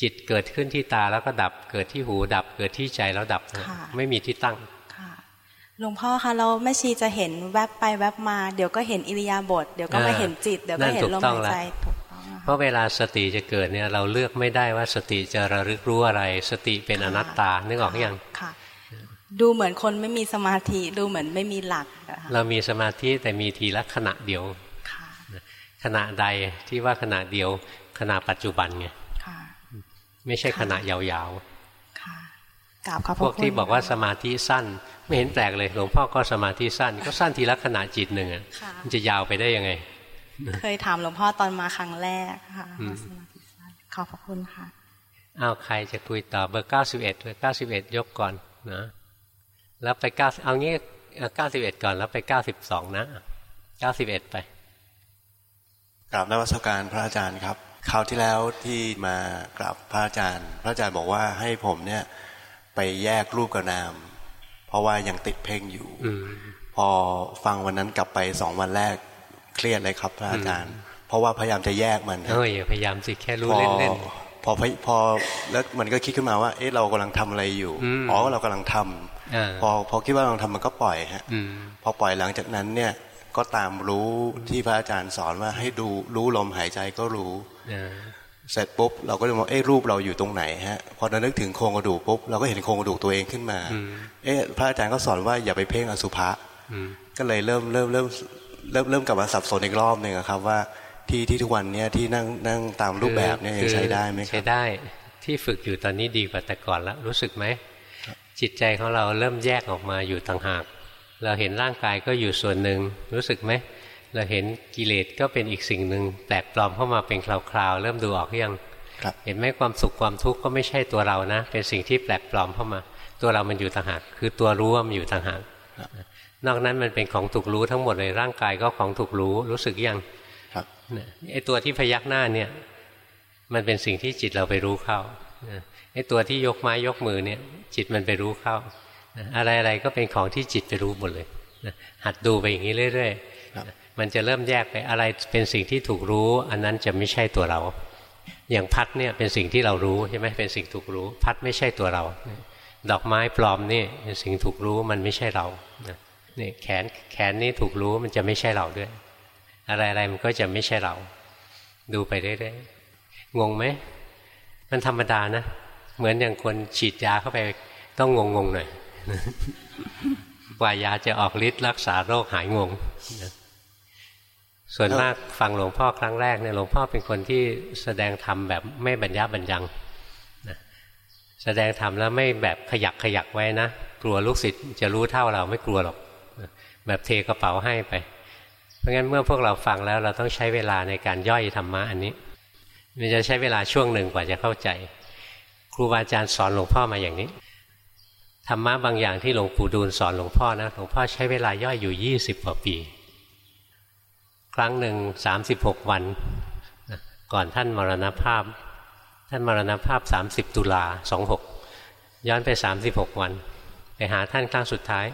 จิตเกิดขึ้นที่ตาแล้วก็ดับ เกิดที่หูดับ เกิดที่ใจแล้วดับ ไม่มีที่ตั้ง หลวงพ่อคะเราแม่ชีจะเห็นแวบไปแวบมา เดี๋ยวก็เห็นอิริยาบถเดี๋ยวก็มาเห็นจิตเดี๋ยวก็เห็นลมหายใจเพราะเวลาสติจะเกิดเนี่ยเราเลือกไม่ได้ว่าสติจะระลึกรู้อะไร สติเป็นอนัตตานึกออกยังค่ะ ดูเหมือนคนไม่มีสมาธิดูเหมือนไม่มีหลัก เรามีสมาธิแต่มีทีละขณะเดียวขณะใดที่ว่าขณะเดียวขณะปัจจุบันไงไม่ใช่ขณะยาวๆ พวกที่บอกว่าสมาธิสั้น ไม่เห็นแปลกเลยหลวงพ่อก็สมาธิสั้น ก็สั้นทีละขณะจิตหนึ่งมันจะยาวไปได้ยังไง เคยถามหลวงพ่อตอนมาครั้งแรกค่ะขอบพระคุณค่ะเอาใครจะคุยต่อเบอร์เก้าสิบเอ็ดเบอร์เก้าสิบเอ็ดยกก่อนนะแล้วไปเก้าเอางี้เก้าสิบเอ็ดก่อนแล้วไปเก้าสิบสองนะเก้าสิบเอ็ดไปกราบนวัตการพระอาจารย์ครับคราวที่แล้วที่มากราบพระอาจารย์ พระอาจารย์บอกว่าให้ผมเนี่ย ไปแยกรูปกับนาม เพราะว่ายังติดเพ่งอยู่พอฟังวันนั้นกลับไปสองวันแรกเครียดเลยครับพระอาจารย์ เพราะว่าพยายามจะแยกมันเอออย่าพยายามสิแค่รู้เล่นๆพอพอแล้วมันก็คิดขึ้นมาว่า เอ๊ะเรากำลังทำอะไรอยู่อ๋อเรากำลังทำพอพอคิดว่าเราทำมันก็ปล่อยฮะพอปล่อยหลังจากนั้นเนี่ยก็ตามรู้ที่พระอาจารย์สอนว่าให้ดูรู้ลมหายใจก็รู้ เสร็จปุ๊บเราก็เลยมองเอ๊ะรูปเราอยู่ตรงไหนฮะพอเรานึกถึงโครงกระดูกปุ๊บเราก็เห็นโครงกระดูกตัวเองขึ้นมาเอ๊ะพระอาจารย์ก็สอนว่าอย่าไปเพ่งอสุภะก็เลยเริ่มเริ่มเริ่มเริ่มเริ่มกลับมาสับสนอีกรอบหนึ่งครับว่าที่ที่ทุกวันเนี้ยที่นั่งนั่งตามรูปแบบเนี่ยยังใช้ได้ไหมครับใช้ได้ที่ฝึกอยู่ตอนนี้ดีกว่าแต่ก่อนแล้วรู้สึกไหมจิตใจของเราเริ่มแยกออกมาอยู่ต่างหาก เราเห็นร่างกายก็อยู่ส่วนหนึ่งรู้สึกไหม เราเห็นกิเลสก็เป็นอีกสิ่งหนึ่งแปลกปลอมเข้ามาเป็นคราวๆเริ่มดูออกยังเห็นไหมความสุขความทุกข์ก็ไม่ใช่ตัวเรานะ เป็นสิ่งที่แปลกปลอมเข้ามา ตัวเรามันอยู่ต่างหากคือตัวรู้ว่ามันอยู่ต่างหากนอกนั้นมันเป็นของถูกรู้ทั้งหมดเลยร่างกายก็ของถูกรู้รู้สึกยังไอ้ตัวที่พยักหน้าเนี่ย มันเป็นสิ่งที่จิตเราไปรู้เข้าไอ้ตัวที่ยกไม้ยกมือเนี่ย จิตมันไปรู้เข้าอะไรอะไรก็เป็นของที่จิตไปรู้หมดเลยหัดดูไปอย่างนี้เรื่อยๆ มันจะเริ่มแยกไปอะไรเป็นสิ่งที่ถูกรู้ อันนั้นจะไม่ใช่ตัวเรา อย่างพัดเนี่ยเป็นสิ่งที่เรารู้ใช่ไหมเป็นสิ่งถูกรู้ พัดไม่ใช่ตัวเรา ดอกไม้ปลอมนี่เป็นสิ่งถูกรู้มันไม่ใช่เรานี่แขนแขนนี่ถูกรู้มันจะไม่ใช่เราด้วย อะไรอะไรมันก็จะไม่ใช่เรา ดูไปเรื่อยๆงงไหมมันธรรมดานะ เหมือนอย่างคนฉีดยาเข้าไปต้องงงๆหน่อยกว่ายาจะออกฤทธิ์รักษาโรคหายงง ส่วนมากฟังหลวงพ่อครั้งแรกเนี่ยหลวงพ่อเป็นคนที่แสดงธรรมแบบไม่บรรยาบรรยังนะแสดงธรรมแล้วไม่แบบขยักขยักไว้นะกลัวลูกศิษย์จะรู้เท่าเราไม่กลัวหรอกแบบเทกระเป๋าให้ไป เพราะงั้นเมื่อพวกเราฟังแล้วเราต้องใช้เวลาในการย่อยธรรมะอันนี้มันจะใช้เวลาช่วงหนึ่งกว่าจะเข้าใจ ครูบาอาจารย์สอนหลวงพ่อมาอย่างนี้ธรรมะบางอย่างที่หลวงปู่ดูลสอนหลวงพ่อนะหลวงพ่อใช้เวลาย่อยอยู่ยี่สิบกว่าปี ครั้งหนึ่งสามสิบหกวัน ก่อนท่านมรณภาพ ท่านมรณภาพสามสิบตุลาสองหกย้อนไปสามสิบหกวัน ไปหาท่านครั้งสุดท้าย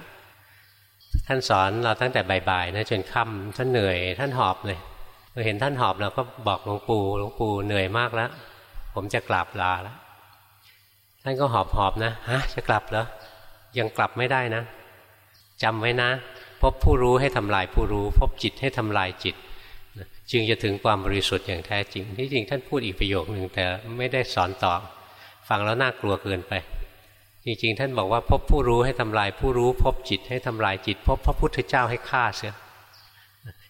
ท่านสอนเราตั้งแต่บ่ายๆนะจนค่ำท่านเหนื่อย ท่านหอบเลยเราเห็นท่านหอบเราก็บอกหลวงปู่หลวงปู่เหนื่อยมากแล้ว ผมจะกราบลาแล้วท่านก็หอบหอบนะฮะจะกลับเหรอยังกลับไม่ได้นะจำไว้นะ พบผู้รู้ให้ทำลายผู้รู้ พบจิตให้ทำลายจิต จึงจะถึงความบริสุทธิ์อย่างแท้จริง ที่จริงท่านพูดอีกประโยคหนึ่งแต่ไม่ได้สอนต่อฟังแล้วน่ากลัวเกินไป จริงๆ ท่านบอกว่าพบผู้รู้ให้ทำลายผู้รู้ พบจิตให้ทำลายจิต พบพระพุทธเจ้าให้ฆ่าเสีย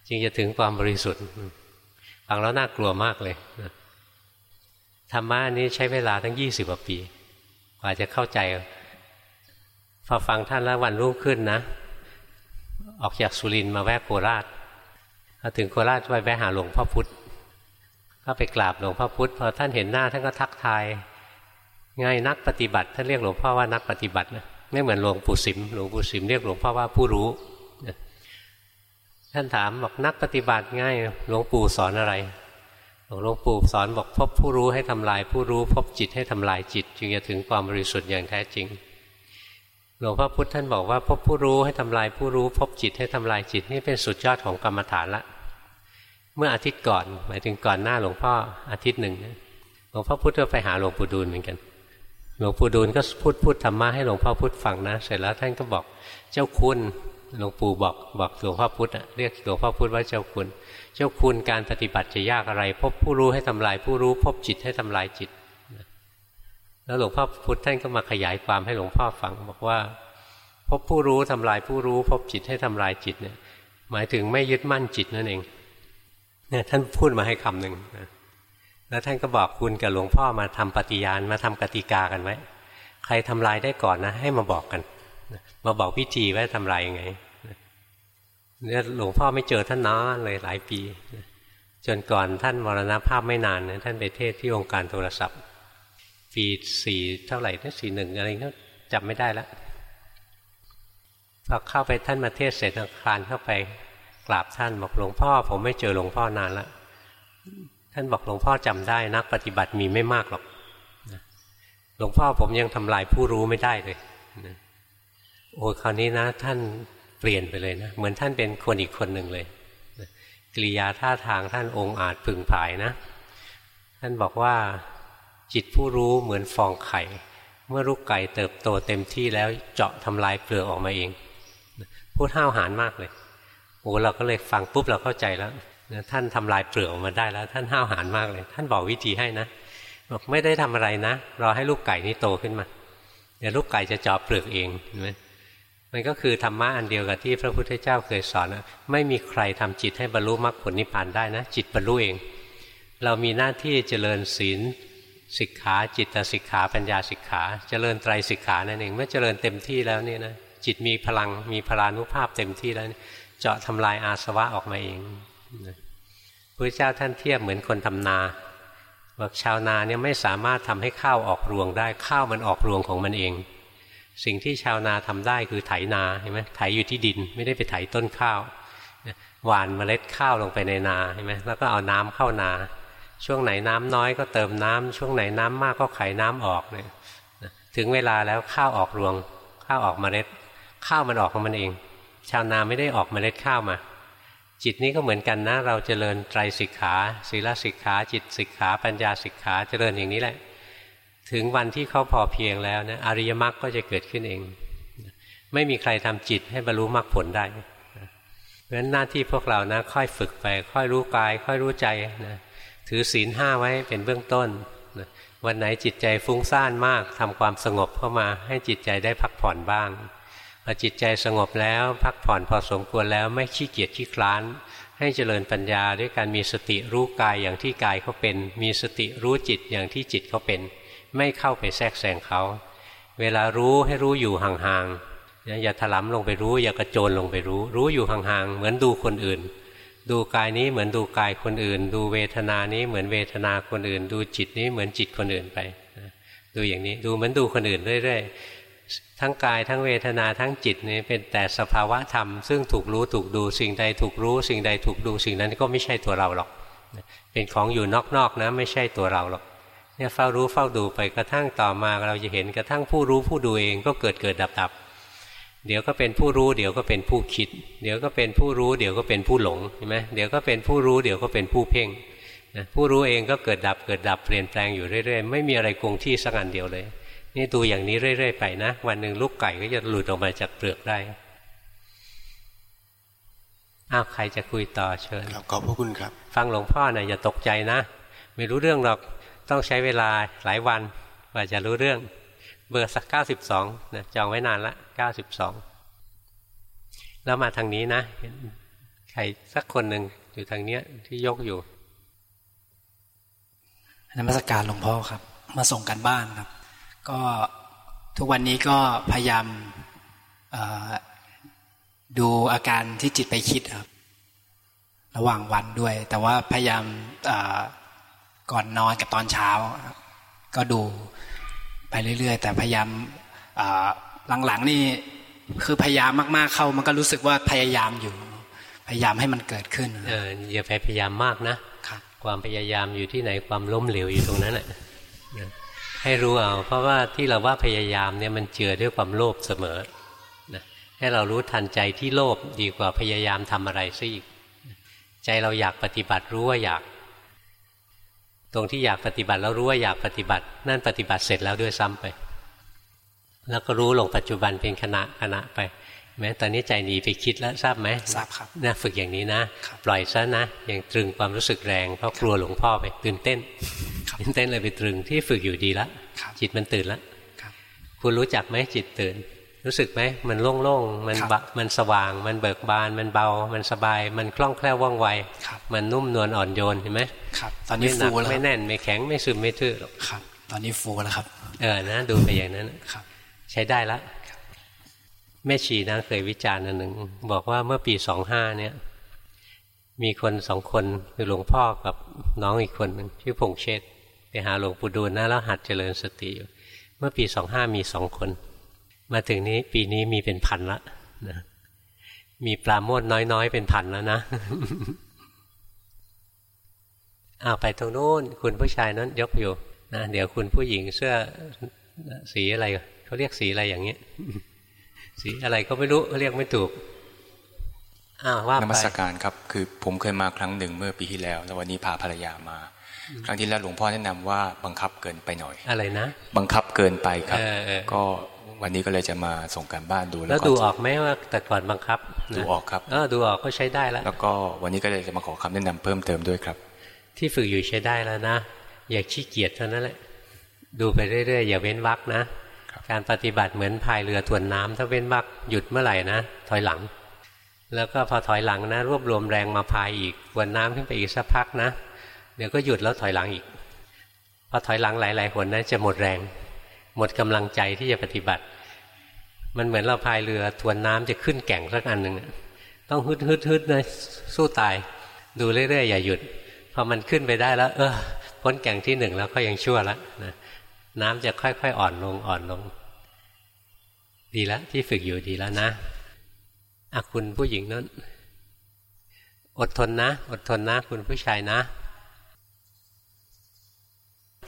จึงจะถึงความบริสุทธิ์ฟังแล้วน่ากลัวมากเลยธรรมะนี้ใช้เวลาทั้งยี่สิบกว่าปีกว่าจะเข้าใจพอฟังท่านแล้ววันรุ่งขึ้นนะ ออกจากสุรินมาแวะโคราชพอถึงโคราชไปแวะหาหลวงพ่อพุธก็ไปกราบหลวงพ่อพุธพอท่านเห็นหน้าท่านก็ทักทายง่ายนักปฏิบัติท่านเรียกหลวงพ่อว่านักปฏิบัตินะไม่เหมือนหลวงปู่สิมหลวงปู่สิมเรียกหลวงพ่อว่าผู้รู้ท่านถามบอกนักปฏิบัติง่ายหลวงปู่สอนอะไรหลวงปู่สอนบอกพบผู้รู้ให้ทำลายผู้รู้ พบจิตให้ทำลายจิต จึงจะถึงความบริสุทธิ์อย่างแท้จริง หลวงพ่อพุธท่านบอกว่าพบผู้รู้ให้ทำลายผู้รู้ พบจิตให้ทำลายจิตนี่เป็นสุดยอดของกรรมฐานละ เมื่ออาทิตย์ก่อนหมายถึงก่อนหน้าหลวงพ่ออาทิตย์หนึ่งหลวงพ่อพุธก็ไปหาหลวงปู่ดูลเหมือนกันหลวงปู่ดูลก็พูดพูดธรรมะให้หลวงพ่อพุธฟังนะ เสร็จแล้วท่านก็บอกเจ้าคุณหลวงปู่บอกบอกหลวงพ่อพุธเรียกหลวงพ่อพุธว่าเจ้าคุณ เจ้าคุณการปฏิบัติจะยากอะไร พบผู้รู้ให้ทำลายผู้รู้ พบจิตให้ทำลายจิต แล้วหลวงพ่อพุธท่านก็มาขยายความให้หลวงพ่อฟังบอกว่าพบผู้รู้ทำลายผู้รู้ พบจิตให้ทำลายจิตเนี่ย หมายถึงไม่ยึดมั่นจิตนั่นเองเนี่ยท่านพูดมาให้คำหนึ่งนะแล้วท่านก็บอกคุณกับหลวงพ่อมาทำปฏิญาณมาทำกติกากันไว้ใครทำลายได้ก่อนนะ ให้มาบอกกันมาบอกวิธีว่าทำลายยังไงเนี่ยหลวงพ่อไม่เจอท่านน้าเลยหลายปี จนก่อนท่านมรณภาพไม่นานท่านไปเทศที่องค์การโทรศัพท์ ปีสี่เท่าไหร่นะสี่หนึ่งอะไรก็จำไม่ได้แล้วพอเข้าไปท่านมาเทศเสร็จคลานเข้าไปกราบท่านบอกหลวงพ่อ ผมไม่เจอหลวงพ่อนานแล้วท่านบอกหลวงพ่อจำได้นักปฏิบัติมีไม่มากหรอกหลวงพ่อผมยังทำลายผู้รู้ไม่ได้เลยโอ้คราวนี้นะ ท่านเปลี่ยนไปเลยนะเหมือนท่านเป็นคนอีกคนหนึ่งเลยกิริยาท่าทางท่านองค์อาจพึงผายนะ ท่านบอกว่า จิตผู้รู้เหมือนฟองไข่ เมื่อลูกไก่เติบโตเต็มที่แล้วเจาะทำลายเปลือกออกมาเอง พูดห้าวหาญมากเลยโอ้เราก็เลยฟังปุ๊บเราเข้าใจแล้วท่านทำลายเปลือกออกมาได้แล้ว ท่านห้าวหาญมากเลย ท่านบอกวิธีให้นะบอกไม่ได้ทำอะไรนะรอให้ลูกไก่นี้โตขึ้นมาเดี๋ยวลูกไก่จะเจาะเปลือกเองเห็นไหมมันก็คือธรรมะอันเดียวกับที่พระพุทธเจ้าเคยสอนนะไม่มีใครทำจิตให้บรรลุมรรคผลนิพพานได้นะ จิตบรรลุเอง เรามีหน้าที่เจริญศีล สิกขาจิตสิกขาปัญญาสิกขาเจริญไตรสิกขานั่นเองเมื่อเจริญเต็มที่แล้วนี่นะจิตมีพลังมีพลานุภาพเต็มที่แล้ว เจาะทำลายอาสวะออกมาเองพระเจ้าท่านเทียบเหมือนคนทำนาบอกชาวนาเนี่ยไม่สามารถทำให้ข้าวออกรวงได้ข้าวมันออกรวงของมันเอง สิ่งที่ชาวนาทำได้คือไถนาเห็นไหมไถอยู่ที่ดินไม่ได้ไปไถต้นข้าวหว่านเมล็ดข้าวลงไปในนาเห็นไหมแล้วก็เอาน้ำเข้านา ช่วงไหนน้ำน้อยก็เติมน้ำช่วงไหนน้ำมากก็ไขน้ำออกเนี่ยถึงเวลาแล้วข้าวออกรวง ข้าวออกเมล็ด ข้าวมันออกของมันเอง ชาวนาไม่ได้ออกเมล็ดข้าวมา จิตนี้ก็เหมือนกันนะ เราเจริญไตรสิกขาศีลสิกขา จิตสิกขาปัญญาสิกขาเจริญอย่างนี้แหละ ถึงวันที่เขาพอเพียงแล้วนะอริยมรรคก็จะเกิดขึ้นเอง ไม่มีใครทำจิตให้บรรลุมรรคผลได้เพราะฉะนั้นหน้าที่พวกเรานะค่อยฝึกไป ค่อยรู้กาย ค่อยรู้ใจนะ ถือศีลห้าไว้เป็นเบื้องต้น วันไหนจิตใจฟุ้งซ่านมากทำความสงบเข้ามาให้จิตใจได้พักผ่อนบ้างพอจิตใจสงบแล้วพักผ่อนพอสมควรแล้วไม่ขี้เกียจขี้คลาน ให้เจริญปัญญาด้วยการมีสติรู้กายอย่างที่กายเขาเป็น มีสติรู้จิตอย่างที่จิตเขาเป็น ไม่เข้าไปแทรกแซงเขา เวลารู้ให้รู้อยู่ห่างๆอย่าถลำลงไปรู้ อย่ากระโจนลงไปรู้ รู้อยู่ห่างๆเหมือนดูคนอื่น ดูกายนี้เหมือนดูกายคนอื่น ดูเวทนานี้เหมือนเวทนาคนอื่น ดูจิตนี้เหมือนจิตคนอื่นไปดูอย่างนี้ดูเหมือนดูคนอื่นเรื่อยๆทั้งกายทั้งเวทนาทั้งจิตนี้เป็นแต่สภาวะธรรม ซึ่งถูกรู้ถูกดูสิ่งใดถูกรู้ สิ่งใดถูกดูสิ่งนั้นก็ไม่ใช่ตัวเราหรอก เป็นของอยู่นอกๆนะไม่ใช่ตัวเราหรอกเนี่ยเฝ้ารู้เฝ้าดูไปกระทั่งต่อมาเราจะเห็นกระทั่งผู้รู้ผู้ดูเองก็เกิดเกิดดับดับ เดี๋ยวก็เป็นผู้รู้ เดี๋ยวก็เป็นผู้คิด เดี๋ยวก็เป็นผู้รู้ เดี๋ยวก็เป็นผู้หลงใช่ไหมเดี๋ยวก็เป็นผู้รู้ เดี๋ยวก็เป็นผู้เพ่งนะผู้รู้เองก็เกิดดับเกิดดับเปลี่ยนแปลงอยู่เรื่อย ๆ ไม่มีอะไรคงที่สักอันเดียวเลย นี่ดูอย่างนี้เรื่อยๆไปนะ วันหนึ่งลูกไก่ก็จะหลุดออกมาจากเปลือกได้อ้าวใครจะคุยต่อเชิญขอบพระคุณครับ ฟังหลวงพ่อนะ่ะอย่าตกใจนะ ไม่รู้เรื่องหรอกต้องใช้เวลาหลายวันกว่าจะรู้เรื่อง เบอร์สักเก้าสิบสองนะจองไว้นานละเก้าสิบสองแล้วมาทางนี้นะใครสักคนหนึ่งอยู่ทางเนี้ยที่ยกอยู่นมัสการหลวงพ่อครับ มาส่งกันบ้านครับ ก็ทุกวันนี้ก็พยายามดูอาการที่จิตไปคิดครับ ระหว่างวันด้วย แต่ว่าพยายามก่อนนอนกับตอนเช้า ก็ดู ไปเรื่อย ๆ แต่พยายามหลังๆนี่คือพยายามมากๆเข้ามันก็รู้สึกว่าพยายามอยู่ พยายามให้มันเกิดขึ้นเอออย่าไปพยายามมากนะความพยายามอยู่ที่ไหนความล้มเหลวอยู่ตรงนั้นแหละให้รู้เอา เพราะว่าที่เราว่าพยายามเนี่ยมันเจือด้วยความโลภเสมอนะให้เรารู้ทันใจที่โลภดีกว่าพยายามทำอะไรซะอีก ใจเราอยากปฏิบัติรู้ว่าอยาก ตรงที่อยากปฏิบัติแล้วรู้ว่าอยากปฏิบัติ นั่นปฏิบัติเสร็จแล้วด้วยซ้ำไป แล้วก็รู้ลงปัจจุบันเป็นขณะขณะไป แม้ตอนนี้ใจหนีไปคิดแล้วทราบไหมทราบครับนะฝึกอย่างนี้นะ ปล่อยซะนะอย่างตรึงความรู้สึกแรงเพราะกลัวหลวงพ่อไปตื่นเต้นตื่นเต้นเลยไปตรึงที่ฝึกอยู่ดีแล้วจิตมันตื่นแล้วคุณรู้จักไหมจิตตื่น รู้สึกไหมมันโล่งๆมันบมันสว่าง มันเบิกบาน มันเบา มันสบาย มันคล่องแคล่วว่องไว มันนุ่มนวลอ่อนโยนเห็นไหมครับตอนนี้ฟูแล้วไม่แน่นไม่แข็งไม่ซึมไม่ทื่อหรอกครับ ตอนนี้ฟูแล้วครับ เออนะ ดูไปอย่างนั้นครับ ใช้ได้ละแม่ชีนะเคยวิจารณ์อันหนึ่งบอกว่าเมื่อปีสองห้าเนี่ย มีคนสองคนคือหลวงพ่อกับน้องอีกคนหนึ่งชื่อพงเชษไปหาหลวงปู่ดูลนะแล้วหัดเจริญสติอยู่เมื่อปีสองห้ามีสองคน มาถึงนี้ปีนี้มีเป็นพันละนะมีปลาโมดน้อยๆ เป็นพันแล้วนะเอาไปตรงนู้น คุณผู้ชายนั้นยกอยู่นะเดี๋ยวคุณผู้หญิงเสื้อสีอะไรเขาเรียกสีอะไรอย่างเงี้ยสีอะไรก็ไม่รู้เรียกไม่ถูกอ้าวว่าไปนมัสการครับ คือผมเคยมาครั้งหนึ่งเมื่อปีที่แล้ว แล้ววันนี้พาภรรยามา ครั้งที่แล้วหลวงพ่อแนะนำว่าบังคับเกินไปหน่อย อะไรนะ บังคับเกินไปครับ ก็ วันนี้ก็เลยจะมาส่งการบ้านดู แล้วดูออกไหมว่าแต่ก่อนบังคับ ดูออกครับเออดูออกก็ใช้ได้แล้ว แล้วก็วันนี้ก็เลยจะมาขอคำแนะนำเพิ่มเติมด้วยครับ ที่ฝึกอยู่ใช้ได้แล้วนะ อย่าขี้เกียจเท่านั้นแหละ ดูไปเรื่อยๆ อย่าเว้นวักนะ การปฏิบัติเหมือนพายเรือทวนน้ำถ้าเว้นวักหยุดเมื่อไหร่นะ ถอยหลัง แล้วก็พอถอยหลังนะ รวบรวมแรงมาพายอีกวนน้ำขึ้นไปอีกสักพักนะ เดี๋ยวก็หยุดแล้วถอยหลังอีกพอถอยหลังหลายๆหนนะจะหมดแรง หมดกำลังใจที่จะปฏิบัติ มันเหมือนเราพายเรือทวนน้ำจะขึ้นแก่งสักอันหนึ่งต้องฮึดฮึดฮึดนะสู้ตาย ดูเรื่อยๆอย่าหยุดพอมันขึ้นไปได้แล้ว เออพ้นแก่งที่หนึ่งแล้วก็ยังชั่วแล้วนะน้ำจะค่อยๆอ่อนลงอ่อนลง ดีแล้วที่ฝึกอยู่ดีแล้วนะอะคุณผู้หญิงนั้น อดทนนะ อดทนนะ คุณผู้ชายนะ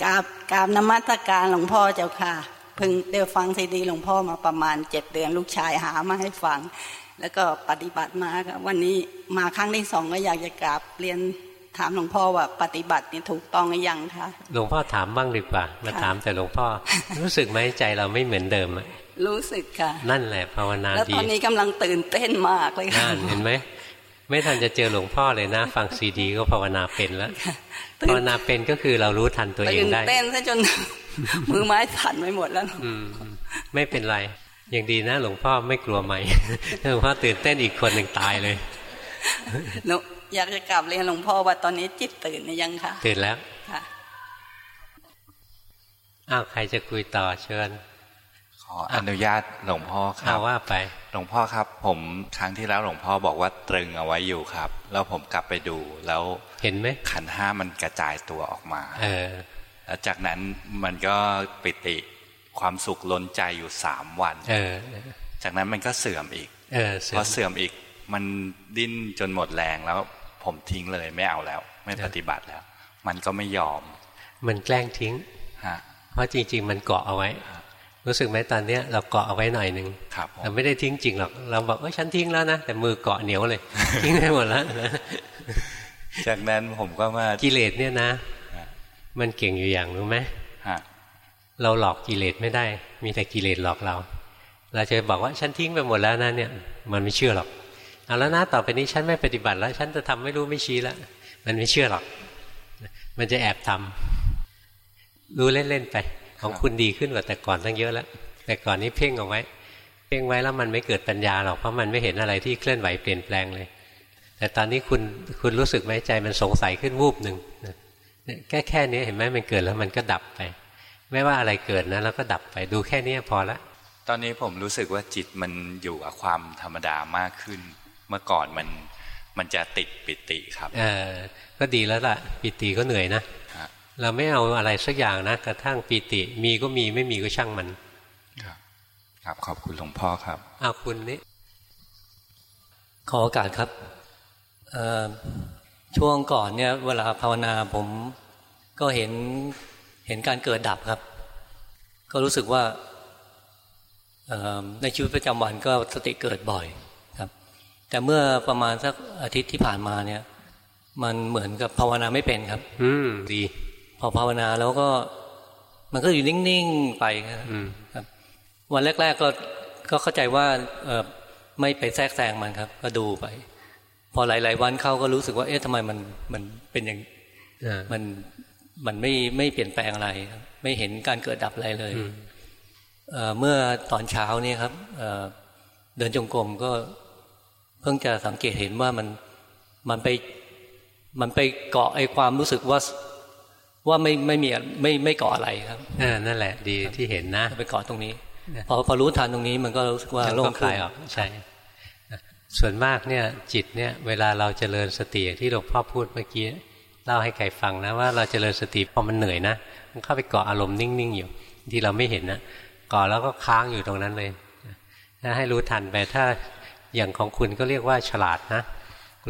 กราบกราบนมัสการหลวงพ่อเจ้าค่ะเพิ่งเดี๋ยวฟังซีดีหลวงพ่อมาประมาณเจ็ดเดือนลูกชายหามาให้ฟัง แล้วก็ปฏิบัติมาวันนี้มาครั้งที่สองก็อยากจะกราบเรียนถามหลวงพ่อว่าปฏิบัตินี่ถูกต้องหรือยังคะหลวงพ่อถามบ้างดีกว่ามาถามแต่หลวงพ่อ รู้สึกไหมใจเราไม่เหมือนเดิมรู้สึกค่ะ นั่นแหละภาวนาดีแล้วตอนนี้กำลังตื่นเต้นมากเลยค่ะเห็นไหมไม่ทันจะเจอหลวงพ่อเลยนะ ฟังซีดีก็ภาวนาเป็นแล้ว ภาวนาเป็นก็คือเรารู้ทันตัวเองได้ตื่นเต้นซะจนมือไม้สั่นไปหมดแล้วอืมไม่เป็นไรอย่างดีนะหลวงพ่อไม่กลัวไหมหลวงพ่อตื่นเต้นอีกคนหนึ่งตายเลยอยากจะกลับเรียนหลวงพ่อว่าตอนนี้จิตตื่นหรือยังคะตื่นแล้วค่ะอ้าวใครจะคุยต่อเชิญข ออนุญาตหลวงพ่อครับว่าไป หลวงพ่อครับ ผมครั้งที่แล้วหลวงพ่อบอกว่าตรึงเอาไว้อยู่ครับ แล้วผมกลับไปดูแล้วเห็นไหมขันห้ามันกระจายตัวออกมา เออแล้วจากนั้นมันก็ปิติความสุขล้นใจอยู่สามวัน เออ จากนั้นมันก็เสื่อมอีก เออพอเสื่อมอีก มันดิ้นจนหมดแรงแล้ว ผมทิ้งเลยไม่เอาแล้ว ไม่ปฏิบัติแล้ว มันก็ไม่ยอม มันแกล้งทิ้งเพราะจริง ๆ มันเกาะเอาไว้ รู้สึกไหมตอนเนี้ยเราเกาะเอาไว้หน่อยหนึ่งเราไม่ได้ทิ้งจริงหรอก เราบอกว่าฉันทิ้งแล้วนะ แต่มือเกาะเหนียวเลย ทิ้งไปหมดแล้ว จากนั้นผมก็มากิเลสเนี่ยนะ มันเก่งอยู่อย่างรู้ไหมเราหลอกกิเลสไม่ได้ มีแต่กิเลสหลอกเรา เราจะบอกว่าฉันทิ้งไปหมดแล้วนะเนี่ย มันไม่เชื่อหรอกเอาแล้วนะต่อไปนี้ฉันไม่ปฏิบัติแล้ว ฉันจะทำไม่รู้ไม่ชี้แล้วมันไม่เชื่อหรอก มันจะแอบทำรู้เล่นๆไป ของคุณดีขึ้นกว่าแต่ก่อนตั้งเยอะแล้ว แต่ก่อนนี้เพ่งเอาไว้ เพ่งไว้แล้วมันไม่เกิดปัญญาหรอกเพราะมันไม่เห็นอะไรที่เคลื่อนไหวเปลี่ยนแปลงเลย แต่ตอนนี้คุณคุณรู้สึกไหมใจมันสงสัยขึ้นวูบหนึ่งแค่แค่นี้เห็นไหมมันเกิดแล้วมันก็ดับไป ไม่ว่าอะไรเกิดนะแล้วก็ดับไปดูแค่นี้พอละ ตอนนี้ผมรู้สึกว่าจิตมันอยู่กับความธรรมดามากขึ้น เมื่อก่อนมันมันจะติดปิติครับ เออก็ดีแล้วล่ะ ปิติก็เหนื่อยนะ เราไม่เอาอะไรสักอย่างนะกระทั่งปิติ มีก็มีไม่มีก็ช่างมัน ครับครับขอบคุณหลวงพ่อครับอาคุณนี่ขอโอกาสครับช่วงก่อนเนี่ย เวลาภาวนาผมก็เห็นเห็นการเกิดดับครับ ก็รู้สึกว่าในชีวิตประจำวันก็สติเกิดบ่อยครับ แต่เมื่อประมาณสักอาทิตย์ที่ผ่านมาเนี่ย มันเหมือนกับภาวนาไม่เป็นครับ อืมดีพ อภาวนาแล้วก็ มันก็อยู่นิ่งๆไปครับ วันแรก ๆ ก็ก็เข้าใจว่าเออไม่ไปแทรกแซงมันครับ ก็ดูไป พอหลาย ๆ วันเข้าก็รู้สึกว่าเอ๊ะทำไมมันมันเป็นอย่างมันมันไม่ไม่เปลี่ยนแปลงอะไร ไม่เห็นการเกิดดับอะไรเลยเเมื่อตอนเช้านี่ครับเเดินจงกรมก็เพิ่งจะสังเกตเห็นว่ามันมันไปมันไปเกาะไอ้ความรู้สึกว่า ว่าไม่ไม่มีไม่ไม่เกาะอะไรครับนั่นแหละ ดีที่เห็นนะไปเกาะตรงนี้พอพอรู้ทันตรงนี้มันก็รู้สึกว่าโล่งคลายออกใช่ส่วนมากเนี่ยจิตเนี่ยเวลาเราเจริญสติอย่างที่หลวงพ่อพูดเมื่อกี้เล่าให้ใครฟังนะว่าเราจเจริญสติพอมันเหนื่อยนะมันเข้าไปเกาะอารมณ์นิ่งๆอยู่ที่เราไม่เห็นนะเกาะแล้วก็ค้างอยู่ตรงนั้นเลยถ้าให้รู้ทันไปถ้าอย่างของคุณก็เรียกว่าฉลาดนะ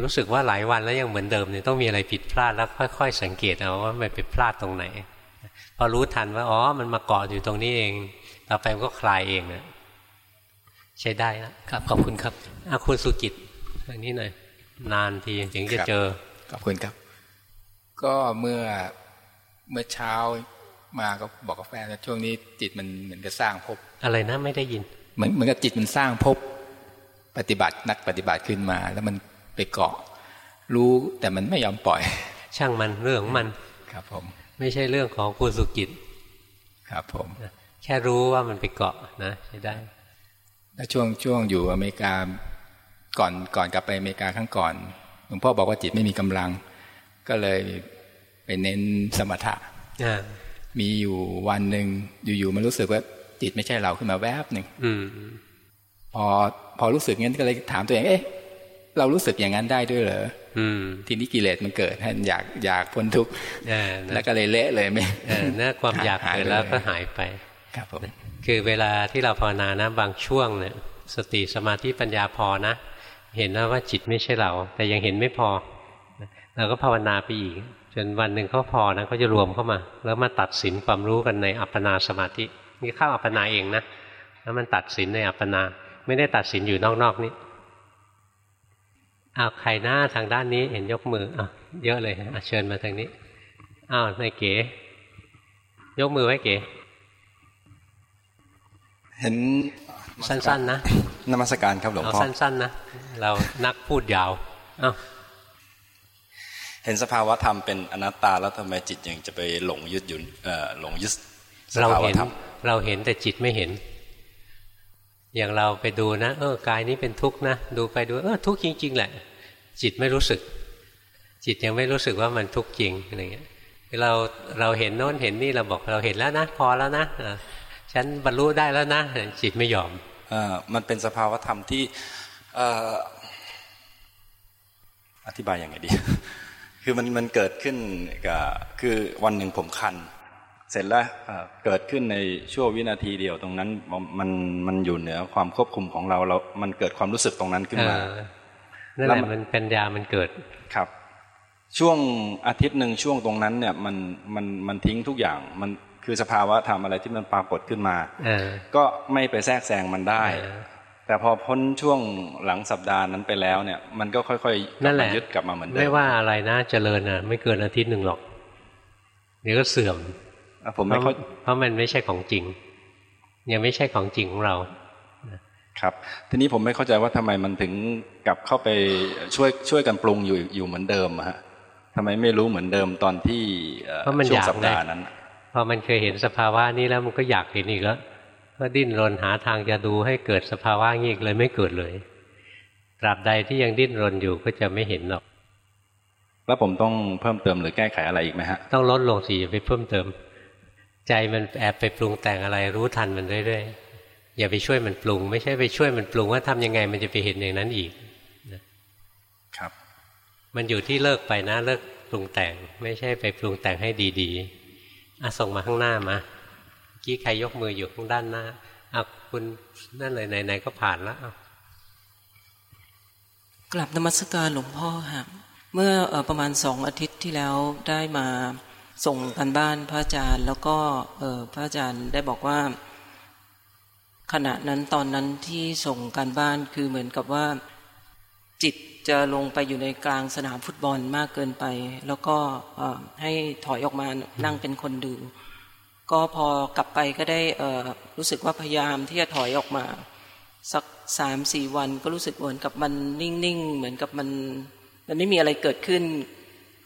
รู้สึกว่าหลายวันแล้วยังเหมือนเดิมเนี่ยต้องมีอะไรผิดพลาดแล้วค่อย ๆ สังเกตเอาว่ามันไปพลาดตรงไหน พอรู้ทันว่าอ๋อมันมาเกาะอยู่ตรงนี้เองต่อไปมันก็คลายเองนะใช้ได้นะครับขอบคุณครับอาคุณสุจิตอันนี้หน่อยนานทีถึงจะเจอขอบคุณครับ ก็เมื่อเมื่อเช้ามาก็บอกกับแฟนว่าช่วงนี้จิตมันเหมือนกับสร้างภพอะไรนะไม่ได้ยิน เหมือนเหมือนกับจิตมันสร้างภพปฏิบัตินักปฏิบัติขึ้นมา แล้วมัน ไปเกาะ รู้แต่มันไม่ยอมปล่อย ช่างมันเรื่องของมันครับผม ไม่ใช่เรื่องของคุณสุกิจครับผม แค่รู้ว่ามันไปเกาะนะใช่ได้แล้วช่วงช่วงอยู่อเมริกาก่อนก่อนกลับไปอเมริกาครั้งก่อนหลวงพ่อบอกว่าจิตไม่มีกำลัง ก็เลยไปเน้นสมถะมีอยู่วันหนึ่งอยู่ๆมันรู้สึกว่าจิตไม่ใช่เราขึ้นมาแวบหนึ่งพอพอรู้สึกงั้นก็เลยถามตัวเอง เอ๊ะ เรารู้สึกอย่างนั้นได้ด้วยเหรอทีนี้กิเลสมันเกิดอยากอยากพ้นทุกข์แล้วก็เลยเละเลยไม่น่าความอยากเกิดแล้วก็หายไปครับผมคือเวลาที่เราภาวนานะบางช่วงเนี่ย สติสมาธิปัญญาพอนะ เห็นนะว่าจิตไม่ใช่เรา แต่ยังเห็นไม่พอเราก็ภาวนาไปอีก จนวันหนึ่งเขาพอนะเขาจะรวมเข้ามา แล้วมาตัดสินความรู้กันในอัปปนาสมาธินี่เข้าอัปปนาเองนะแล้วมันตัดสินในอัปปนา ไม่ได้ตัดสินอยู่นอกๆนี้ อ้าวใครหน้าทางด้านนี้เห็นยกมืออะเยอะเลยอะเชิญมาทางนี้อ้าวนายเก๋ยกมือไว้เก๋เห็นสั้นๆนะนมัสการครับหลวงพ่อสั้นๆนะเรานักพูดยาวอ้าวเห็นสภาวะธรรมเป็นอนัตตาแล้วทำไมจิตยังจะไปหลงยึดอยู่หลงยึดสภาวะธรรมเราเห็นแต่จิตไม่เห็น อย่างเราไปดูนะ เออกายนี้เป็นทุกข์นะ ดูไปดูเออทุกข์จริง ๆ แหละ จิตไม่รู้สึก จิตยังไม่รู้สึกว่ามันทุกข์จริงอะไรเงี้ยเราเราเห็นโน้นเห็นนี่เราบอกเราเห็นแล้วนะ พอแล้วนะฉันบรรลุได้แล้วนะ จิตไม่ยอมอมันเป็นสภาวธรรมที่อธิบายยังไงดี คือมันมันเกิดขึ้นกับคือวันหนึ่งผมคัน เสร็จแล้วเกิดขึ้นในช่วงวินาทีเดียวตรงนั้นมันมันอยู่เหนือความควบคุมของเราเรามันเกิดความรู้สึกตรงนั้นขึ้นมานั่นแหละมันเป็นญามันเกิดครับ ช่วงอาทิตย์หนึ่งช่วงตรงนั้นเนี่ยมันมันมันทิ้งทุกอย่างมันคือสภาวะธรรมอะไรที่มันปรากฏขึ้นมาก็ไม่ไปแทรกแซงมันได้ แต่พอพ้นช่วงหลังสัปดาห์นั้นไปแล้วเนี่ย มันก็ค่อยๆกลับมายึดกลับมาเหมือนเดิมไม่ว่าอะไรนะเจริญอะ ไม่เกินอาทิตย์หนึ่งหรอกเดี๋ยวก็เสื่อม ผมไม่เพราะมันไม่ใช่ของจริง ยังไม่ใช่ของจริงของเราครับ ทีนี้ผมไม่เข้าใจว่าทำไมมันถึงกลับเข้าไปช่วยช่วยกันปรุงอยู่อยู่เหมือนเดิมฮะทำไมไม่รู้เหมือนเดิมตอนที่ช่วงสัปดาห์นั้นพอมันเคยเห็นสภาวะนี้แล้วมันก็อยากเห็นอีกแล้วก็ดิ้นรนหาทางจะดูให้เกิดสภาวะงี้อีกเลยไม่เกิดเลย ตราบใดที่ยังดิ้นรนอยู่ก็จะไม่เห็นหรอก แล้วผมต้องเพิ่มเติมหรือแก้ไขอะไรอีกไหมฮะ ต้องลดลงสิอย่าไปเพิ่มเติม ใจมันแอบไปปรุงแต่งอะไรรู้ทันมันเรื่อยๆอย่าไปช่วยมันปรุง ไม่ใช่ไปช่วยมันปรุงว่าทำยังไงมันจะไปเห็นอย่างนั้นอีกครับ มันอยู่ที่เลิกไปนะเลิกปรุงแต่ง ไม่ใช่ไปปรุงแต่งให้ดีๆอะส่งมาข้างหน้ามากี้ใครยกมืออยู่ข้างด้านหน้าอะคุณนั่นเลยไหนๆก็ผ่านแล้วกลับนมัสการหลวงพ่อค่ะเมื่อประมาณสองอาทิตย์ที่แล้วได้มา ส่งกันบ้านพระอาจารย์ แล้วก็พระอาจารย์ได้บอกว่า ขณะนั้นตอนนั้นที่ส่งการบ้านคือเหมือนกับว่า จิตจะลงไปอยู่ในกลางสนามฟุตบอลมากเกินไป แล้วก็ให้ถอยออกมานั่งเป็นคนดู ก็พอกลับไปก็ได้รู้สึกว่าพยายามที่จะถอยออกมา สักสามสี่วันก็รู้สึกเหมือนกับมันนิ่งๆ เหมือนกับมัน มันไม่มีอะไรเกิดขึ้น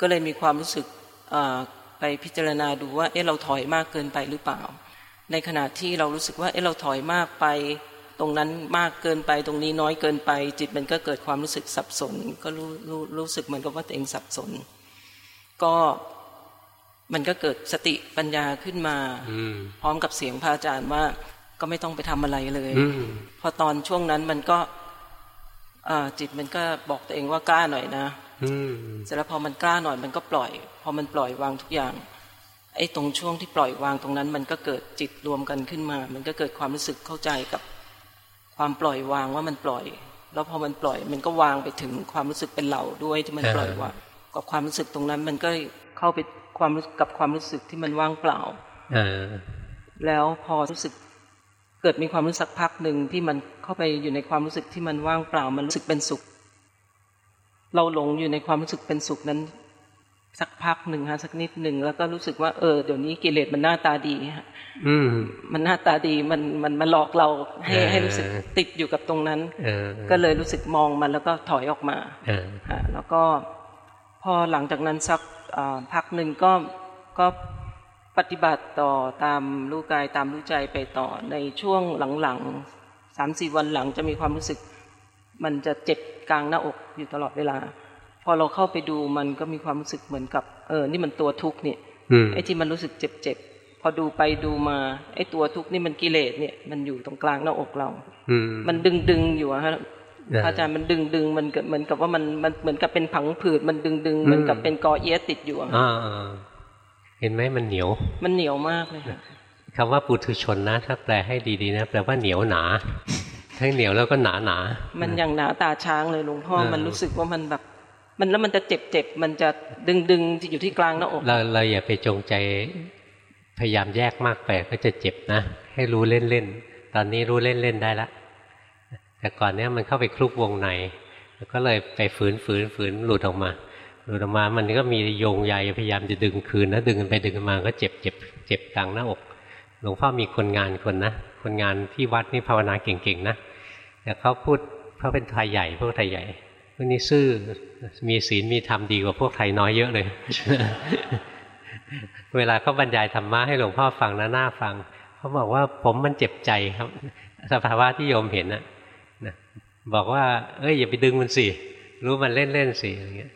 ก็เลยมีความรู้สึก ไปพิจารณาดูว่า เอ๊ะเราถอยมากเกินไปหรือเปล่า ในขณะที่เรารู้สึกว่า เอ๊ะเราถอยมากไป ตรงนั้นมากเกินไปตรงนี้น้อยเกินไป จิตมันก็เกิดความรู้สึกสับสน ก็รู้รู้รู้สึกเหมือนกับว่าตัวเองสับสน ก็มันก็เกิดสติปัญญาขึ้นมาพร้อมกับเสียงพระอาจารย์ว่า ก็ไม่ต้องไปทำอะไรเลยพอตอนช่วงนั้นมันก็จิตมันก็บอกตัวเองว่ากล้าหน่อยนะเสร็จแล้วพอมันกล้าหน่อยมันก็ปล่อยพ อมันปล่อยวางทุกอย่างไอ้ตรงช่วงที่ปล่อยวางตรงนั้น มันก็เกิดจิตรวมกันขึ้นมา มันก็เกิดความรู้สึกเข้าใจกับความปล่อยวางว่ามันปล่อย แล้วพอมันปล่อย มันก็วางไปถึงความรู้สึกเป็นเหล่าด้วยที่มันปล่อยวางกับความรู้สึกตรงนั้น มันก็เข้าไปความกับความรู้สึกที่มันว่างเปล่าแล้วพอรู้สึกเกิดมีความรู้สึกพักหนึ่งที่มันเข้าไปอยู่ในความรู้สึกที่มันว่างเปล่า มันรู้สึกเป็นสุข เราหลงอยู่ในความรู้สึกเป็นสุขนั้น สักพักหนึ่งฮะสักนิดหนึ่งแล้วก็รู้สึกว่าเออเดี๋ยวนี้กิเลสมันหน้าตาดีฮะมันหน้าตาดีมันมันมันหลอกเราให้ให้รู้สึกติดอยู่กับตรงนั้นก็เลยรู้สึกมองมันแล้วก็ถอยออกมาแล้วก็พอหลังจากนั้นสักพักหนึ่งก็ก็ปฏิบัติต่อตามรู้กายตามรู้ใจไปต่อในช่วงหลังๆสามสี่วันหลังจะมีความรู้สึก มันจะเจ็บกลางหน้าอกอยู่ตลอดเวลาพ อเราเข้าไปดูมันก็มีความรู้สึกเหมือนกับ เออ นี่มันตัวทุกข์เนี่ยไอ้ที่มันรู้สึกเจ็บๆพอดูไปดูมา ไอ้ตัวทุกข์นี่มันกิเลสเนี่ย มันอยู่ตรงกลางหน้าอกเรา มันดึงดึงอยู่ฮะอาจารย์มันดึงดึงมันเหมือนกับว่ามันมันเหมือนกับเป็นผังผืดมันดึงดึงเหมือนกับเป็นกอเอี้ยติดอยู่อ่าเห็นไหมมันเหนียว มันเหนียวมากเลยคำว่าปุถุชนนะ ถ้าแปลให้ดีๆนะแปลว่าเหนียวหนาทั้งเหนียวแล้วก็หนาหนา มันอย่างหนาตาช้างเลยหลวงพ่อมันรู้สึกว่ามันแบบ มันแล้วมันจะเจ็บเจ็บมันจะดึงดึงอยู่ที่กลางหน้าอกเราเราอย่าไปจงใจพยายามแยกมากไปก็จะเจ็บนะ ให้รู้เล่นๆตอนนี้รู้เล่นๆได้ละแต่ก่อนเนี้ยมันเข้าไปคลุกวงในแล้วก็เลยไปฝืนฝืนฝืนหลุดออกมาหลุดออกมามันก็มีโยงใยพยายามจะดึงคืนนะดึงไปดึงมาก็เจ็บเจ็บเจ็บกลางหน้าอกหลวงพ่อมีคนงานคนนะคนงานที่วัดนี่ภาวนาเก่งๆนะแต่เขาพูดเขาเป็นไทยใหญ่พวกไทยใหญ่ วกนี้ซื่อมีศีลมีธรรมดีกว่าพวกไทยน้อยเยอะเลย เวลาเขาบรรยายธรรมะให้หลวงพ่อฟังนะหน้าฟังเขาบอกว่าผมมันเจ็บใจครับ สภาวะที่โยมเห็นนะนะบอกว่า เอ้ยอย่าไปดึงมันสิรู้มันเล่นเล่นสิอะไรเงี้ย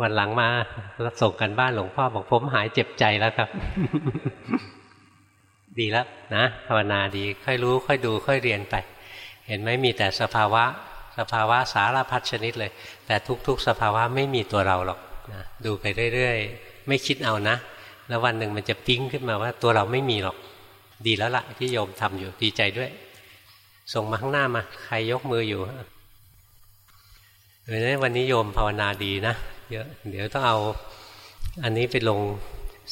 วันหลังมาส่งกันบ้านหลวงพ่อบอกผมหายเจ็บใจแล้วครับ ดีแล้วนะภาวนาดี ค่อยรู้ ค่อยดู ค่อยเรียนไป เห็นไหมมีแต่สภาวะ สภาวะสารพัดชนิดเลย แต่ทุกๆ สภาวะไม่มีตัวเราหรอกนะดูไปเรื่อยๆ ไม่คิดเอานะ แล้ววันหนึ่งมันจะปิ้งขึ้นมาว่าตัวเราไม่มีหรอก ดีแล้วละ่ะที่โยมทำอยู่ดีใจด้วย ส่งมาข้างหน้ามา ใครยกมืออยู่เดี๋ยววันนี้โยมภาวนาดีนะเยอะเดี๋ยวต้องเอาอันนี้ไปลง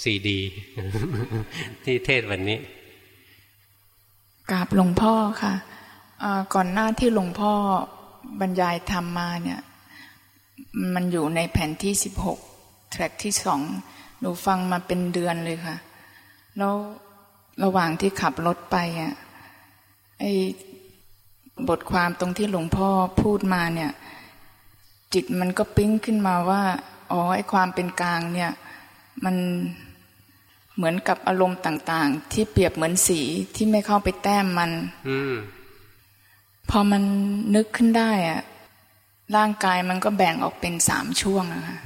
ซีดี ที่เทศวันนี้กราบหลวงพ่อค่ะ ก่อนหน้าที่หลวงพ่อ บรรยายธรรมมาเนี่ย มันอยู่ในแผ่นที่สิบหกแทร็กที่สองหนูฟังมาเป็นเดือนเลยค่ะ แล้วระหว่างที่ขับรถไปอะไอบทความตรงที่หลวงพ่อพูดมาเนี่ย จิตมันก็ปิ้งขึ้นมาว่า อ๋อไอความเป็นกลางเนี่ย มันเหมือนกับอารมณ์ต่าง ๆ ที่เปรียบเหมือนสีที่ไม่เข้าไปแต้มมันอ พอมันนึกขึ้นได้อะร่างกายมันก็แบ่งออกเป็นสามช่วงอะค่ะ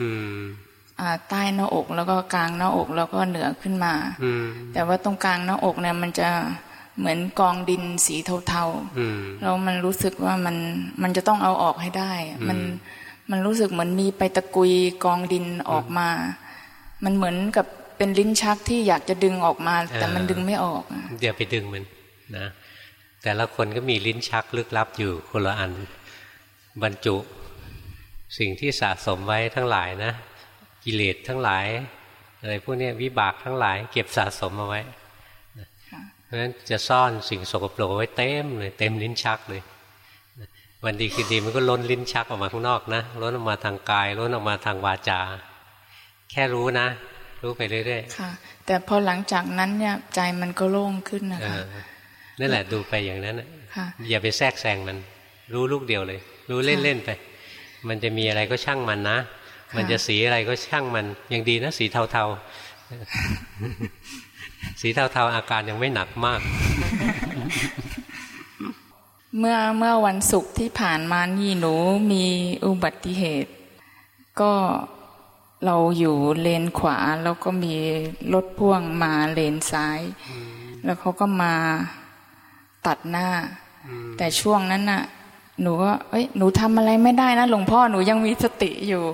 ใต้หน้าอกแล้วก็กลางหน้าอกแล้วก็เหนือขึ้นมาแต่ว่าตรงกลางหน้าอกเนี่ยมันจะเหมือนกองดินสีเทาๆแล้วมันรู้สึกว่ามันมันจะต้องเอาออกให้ได้ มันมันรู้สึกเหมือนมีไปตะกุยกองดินออกมา มันเหมือนกับเป็นลิ้นชักที่อยากจะดึงออกมา แต่มันดึงไม่ออกเดี๋ยวไปดึงมันนะ แต่ละคนก็มีลิ้นชักลึกลับอยู่คนละอัน บรรจุ สิ่งที่สะสมไว้ทั้งหลายนะ กิเลสทั้งหลายอะไรพวกนี้วิบากทั้งหลาย เก็บสะสมเอาไว้เพราะฉะนั้นจะซ่อนสิ่งสกปรกไว้เต็มเลยเต็มลิ้นชักเลยวันดีคือดีมันก็ล้นลิ้นชักออกมาข้างนอกนะล้นออกมาทางกายล้นออกมาทางวาจา แค่รู้นะ รู้ไปเรื่อยๆค่ะ แต่พอหลังจากนั้นเนี่ยใจมันก็โล่งขึ้นนะคะ นั่นแหละดูไปอย่างนั้นอย่าไปแทรกแซงมัน รู้ลูกเดียวเลย รู้เล่นๆไป มันจะมีอะไรก็ช่างมันนะ มันจะสีอะไรก็ช่างมัน ยังดีนะสีเทาๆ สีเทาๆอาการยังไม่หนักมาก เมื่อเมื่อวันศุกร์ที่ผ่านมานี่หนูมีอุบัติเหตุ ก็เราอยู่เลนขวาแล้วก็มีรถพ่วงมาเลนซ้าย แล้วเขาก็มา ตัดหน้า แต่ช่วงนั้นน่ะ หนูก็เอ้ยหนูทำอะไรไม่ได้นะหลวงพ่อหนูยังมีสติอยู่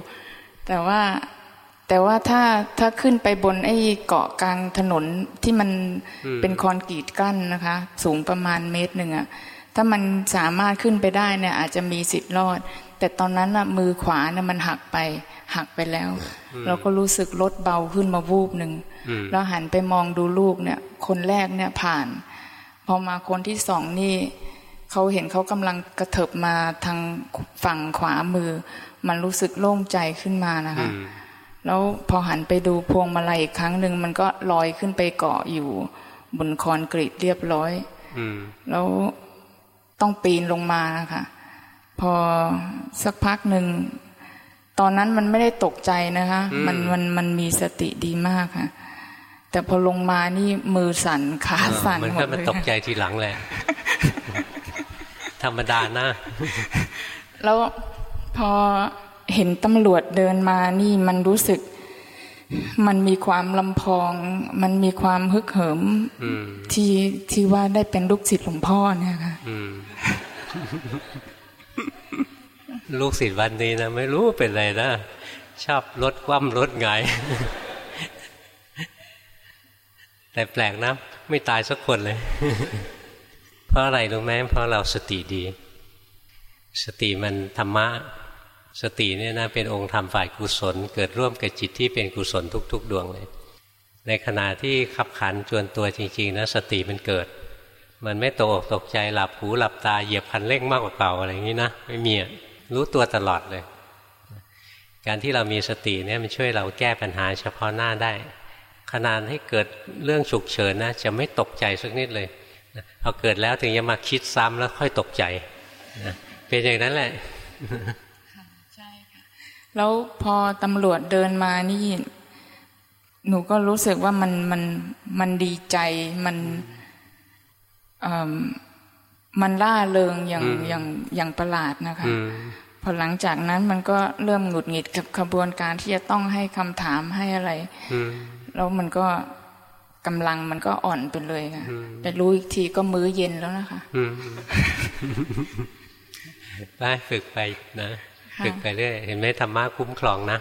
แต่ว่าแต่ว่าถ้าถ้าขึ้นไปบนไอ้เกาะกลางถนนที่มันเป็นคอนกรีตกั้นนะคะ สูงประมาณเมตรหนึ่งอะถ้ามันสามารถขึ้นไปได้เนี่ย อาจจะมีสิทธิ์รอด แต่ตอนนั้นอะมือขวาเนี่ยมันหักไปหักไปแล้ว เราก็รู้สึกลดเบาขึ้นมาวูบหนึ่งแล้วหันไปมองดูลูกเนี่ย คนแรกเนี่ยผ่าน พอมาคนที่สองนี่เขาเห็นเขากำลังกระเถิบมาทางฝั่งขวามือ มันรู้สึกโล่งใจขึ้นมานะคะ แล้วพอหันไปดูพวงมาลัยอีกครั้งหนึ่งมันก็ลอยขึ้นไปเกาะอยู่บนคอนกรีตเรียบร้อยแล้วต้องปีนลงมาค่ะ พอสักพักหนึ่งตอนนั้นมันไม่ได้ตกใจนะคะ มันมันมันมีสติดีมากค่ะ แต่พอลงมานี่มือสั่นขาสั่นหมดเลยมันตกใจทีหลังแหละ ธรรมดานะ แล้วพอเห็นตำรวจเดินมานี่มันรู้สึก มันมีความลำพอง มันมีความฮึกเหิมที่ที่ว่าได้เป็นลูกศิษย์หลวงพ่อเนี่ยค่ะลูกศิษย์วันนี้นะไม่รู้เป็นไรนะ ชอบลดคว่ำลดไง แต่แปลกนะ ไม่ตายสักคนเลย เพราะอะไรรู้ไหมเพราะเราสติดี สติมันธรรมะ สติเนี่ยนะเป็นองค์ธรรมฝ่ายกุศล เกิดร่วมกับจิตที่เป็นกุศลทุก ๆ ดวงเลย ในขณะที่ขับขันจวนตัวจริง ๆนะสติมันเกิด มันไม่ตกตกใจหลับหูหลับตาเหยียบคันเร่งมากกว่าเก่าอะไรอย่างนี้นะไม่มีรู้ตัวตลอดเลย การที่เรามีสติเนี่ยมันช่วยเราแก้ปัญหาเฉพาะหน้าได้ ขนาดให้เกิดเรื่องฉุกเฉินนะจะไม่ตกใจสักนิดเลยพอเกิดแล้วถึงจะมาคิดซ้ำแล้วค่อยตกใจนะเป็นอย่างนั้นแหละใช่ค่ะแล้วพอตำรวจเดินมานี่ หนูก็รู้สึกว่ามันมันมันดีใจมันมันล่าเริงอย่างอย่างอย่างประหลาดนะคะพอหลังจากนั้นมันก็เริ่มหงุดหงิดกับขบวนการที่จะต้องให้คำถามให้อะไร แล้วมันก็กำลังมันก็อ่อนไปเลยค่ะแต่รู้อีกทีก็มื้อเย็นแล้วนะคะไปฝึกไปนะฝึกไปเรื่อยเห็นไหมธรรมะคุ้มครองนะ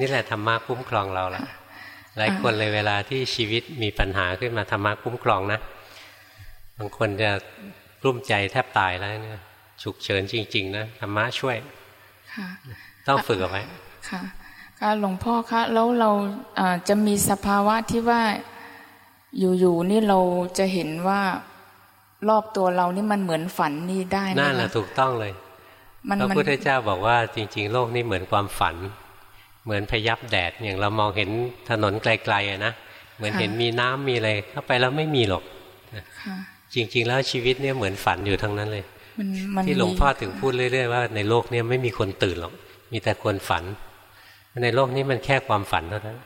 นี่แหละธรรมะคุ้มครองเราละหลายคนเลยเวลาที่ชีวิตมีปัญหาขึ้นมาธรรมะคุ้มครองนะบางคนจะกลุ้มใจแทบตายแล้วเนี่ยฉุกเฉินจริง ๆ นะธรรมะช่วยต้องฝึกเอาไว้ค่ะ การหลวงพ่อคะแล้วเราจะมีสภาวะที่ว่าอยู่ๆนี่เราจะเห็นว่ารอบตัวเรานี่มันเหมือนฝันนี่ได้นั่นแหละถูกต้องเลยพระพุทธเจ้าบอกว่าจริง ๆ โลกนี้เหมือนความฝัน เหมือนพยับแดดอย่างเรามองเห็นถนนไกลๆนะเหมือนเห็นมีน้ำมีอะไรเข้าไปแล้วไม่มีหรอกจริง ๆ แล้วชีวิตเนี่ยเหมือนฝันอยู่ทั้งนั้นเลยที่หลวงพ่อถึงพูดเรื่อยๆว่าในโลกนี้ไม่มีคนตื่นหรอกมีแต่คนฝัน ในโลกนี้มันแค่ความฝันเท่านั้น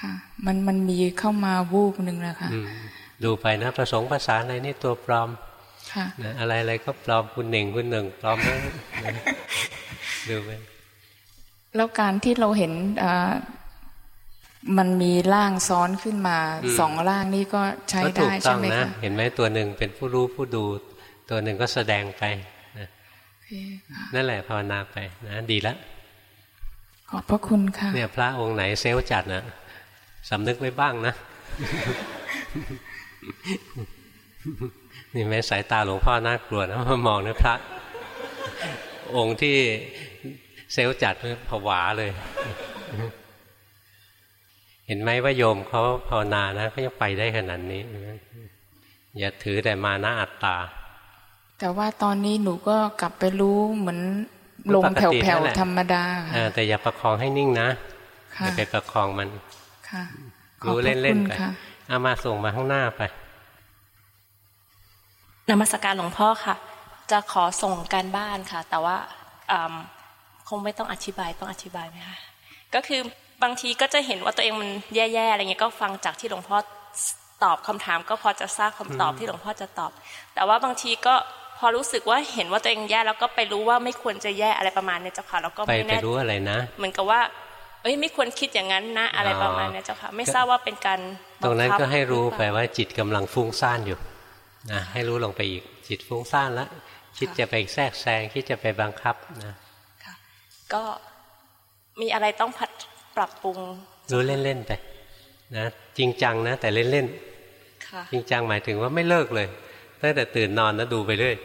ค่ะมันมันมีเข้ามาวูบหนึ่งนะคะดูไปนะประสงค์ภาษาอะไรนี่ตัวปลอมค่ะอะไรอะไรก็ปลอมคุณหนึ่งคุณหนึ่งปลอมแล้วดูไปแล้วการที่เราเห็นมันมีร่างซ้อนขึ้นมาสองร่างนี้ก็ใช้ได้ใช่ไหมคะเห็นไหมตัวหนึ่งเป็นผู้รู้ผู้ดู ตัวหนึ่งก็แสดงไปนะนั่นแหละภาวนาไปนะดีแล้ว ขอบพระคุณค่ะ เนี่ยพระองค์ไหนเซลจัดนะสำนึกไว้บ้างนะนี่แม้สายตาหลวงพ่อน่ากลัวนะมามองนะพระ องค์ที่เซลล์จัดผวาเลย เห็นไหมว่าโยมเขาภาวนานะเขายังไปได้ขนาดนี้ อย่าถือแต่มานะอัตตา แต่ว่าตอนนี้หนูก็กลับไปรู้เหมือน ลงแผ่วๆธรรมดาแต่อย่าประคองให้นิ่งนะอย่าไปประคองมันรู้เล่นๆไปเอามาส่งมาข้างหน้าไปนมัสการหลวงพ่อค่ะ จะขอส่งการบ้านค่ะ แต่ว่าคงไม่ต้องอธิบายต้องอธิบายไหมคะก็คือบางทีก็จะเห็นว่าตัวเองมันแย่ๆอะไรเงี้ยก็ฟังจากที่หลวงพ่อตอบคำถาม ก็พอจะทราบคำตอบที่หลวงพ่อจะตอบ แต่ว่าบางทีก็ พอรู้สึกว่าเห็นว่าตัวเองแย่แล้วก็ไปรู้ว่าไม่ควรจะแย่อะไรประมาณนี้เจ้าค่ะแล้วก็ไม่แน่ไปรู้อะไรนะ เหมือนกับว่าเอ้ยไม่ควรคิดอย่างนั้นนะอะไรประมาณนี้เจ้าค่ะไม่ทราบว่าเป็นการตรงนั้นก็ให้รู้ไปว่าจิตกำลังฟุ้งซ่านอยู่นะให้รู้ลงไปอีกจิตฟุ้งซ่านแล้วคิดจะไปแทรกแซงคิดจะไปบังคับนะก็มีอะไรต้องพัดปรับปรุงรู้เล่นๆไปนะจริงจังนะ แต่เล่นๆจริงจังหมายถึงว่าไม่เลิกเลย ตั้งแต่ตื่นนอนนะดูไปเรื่อย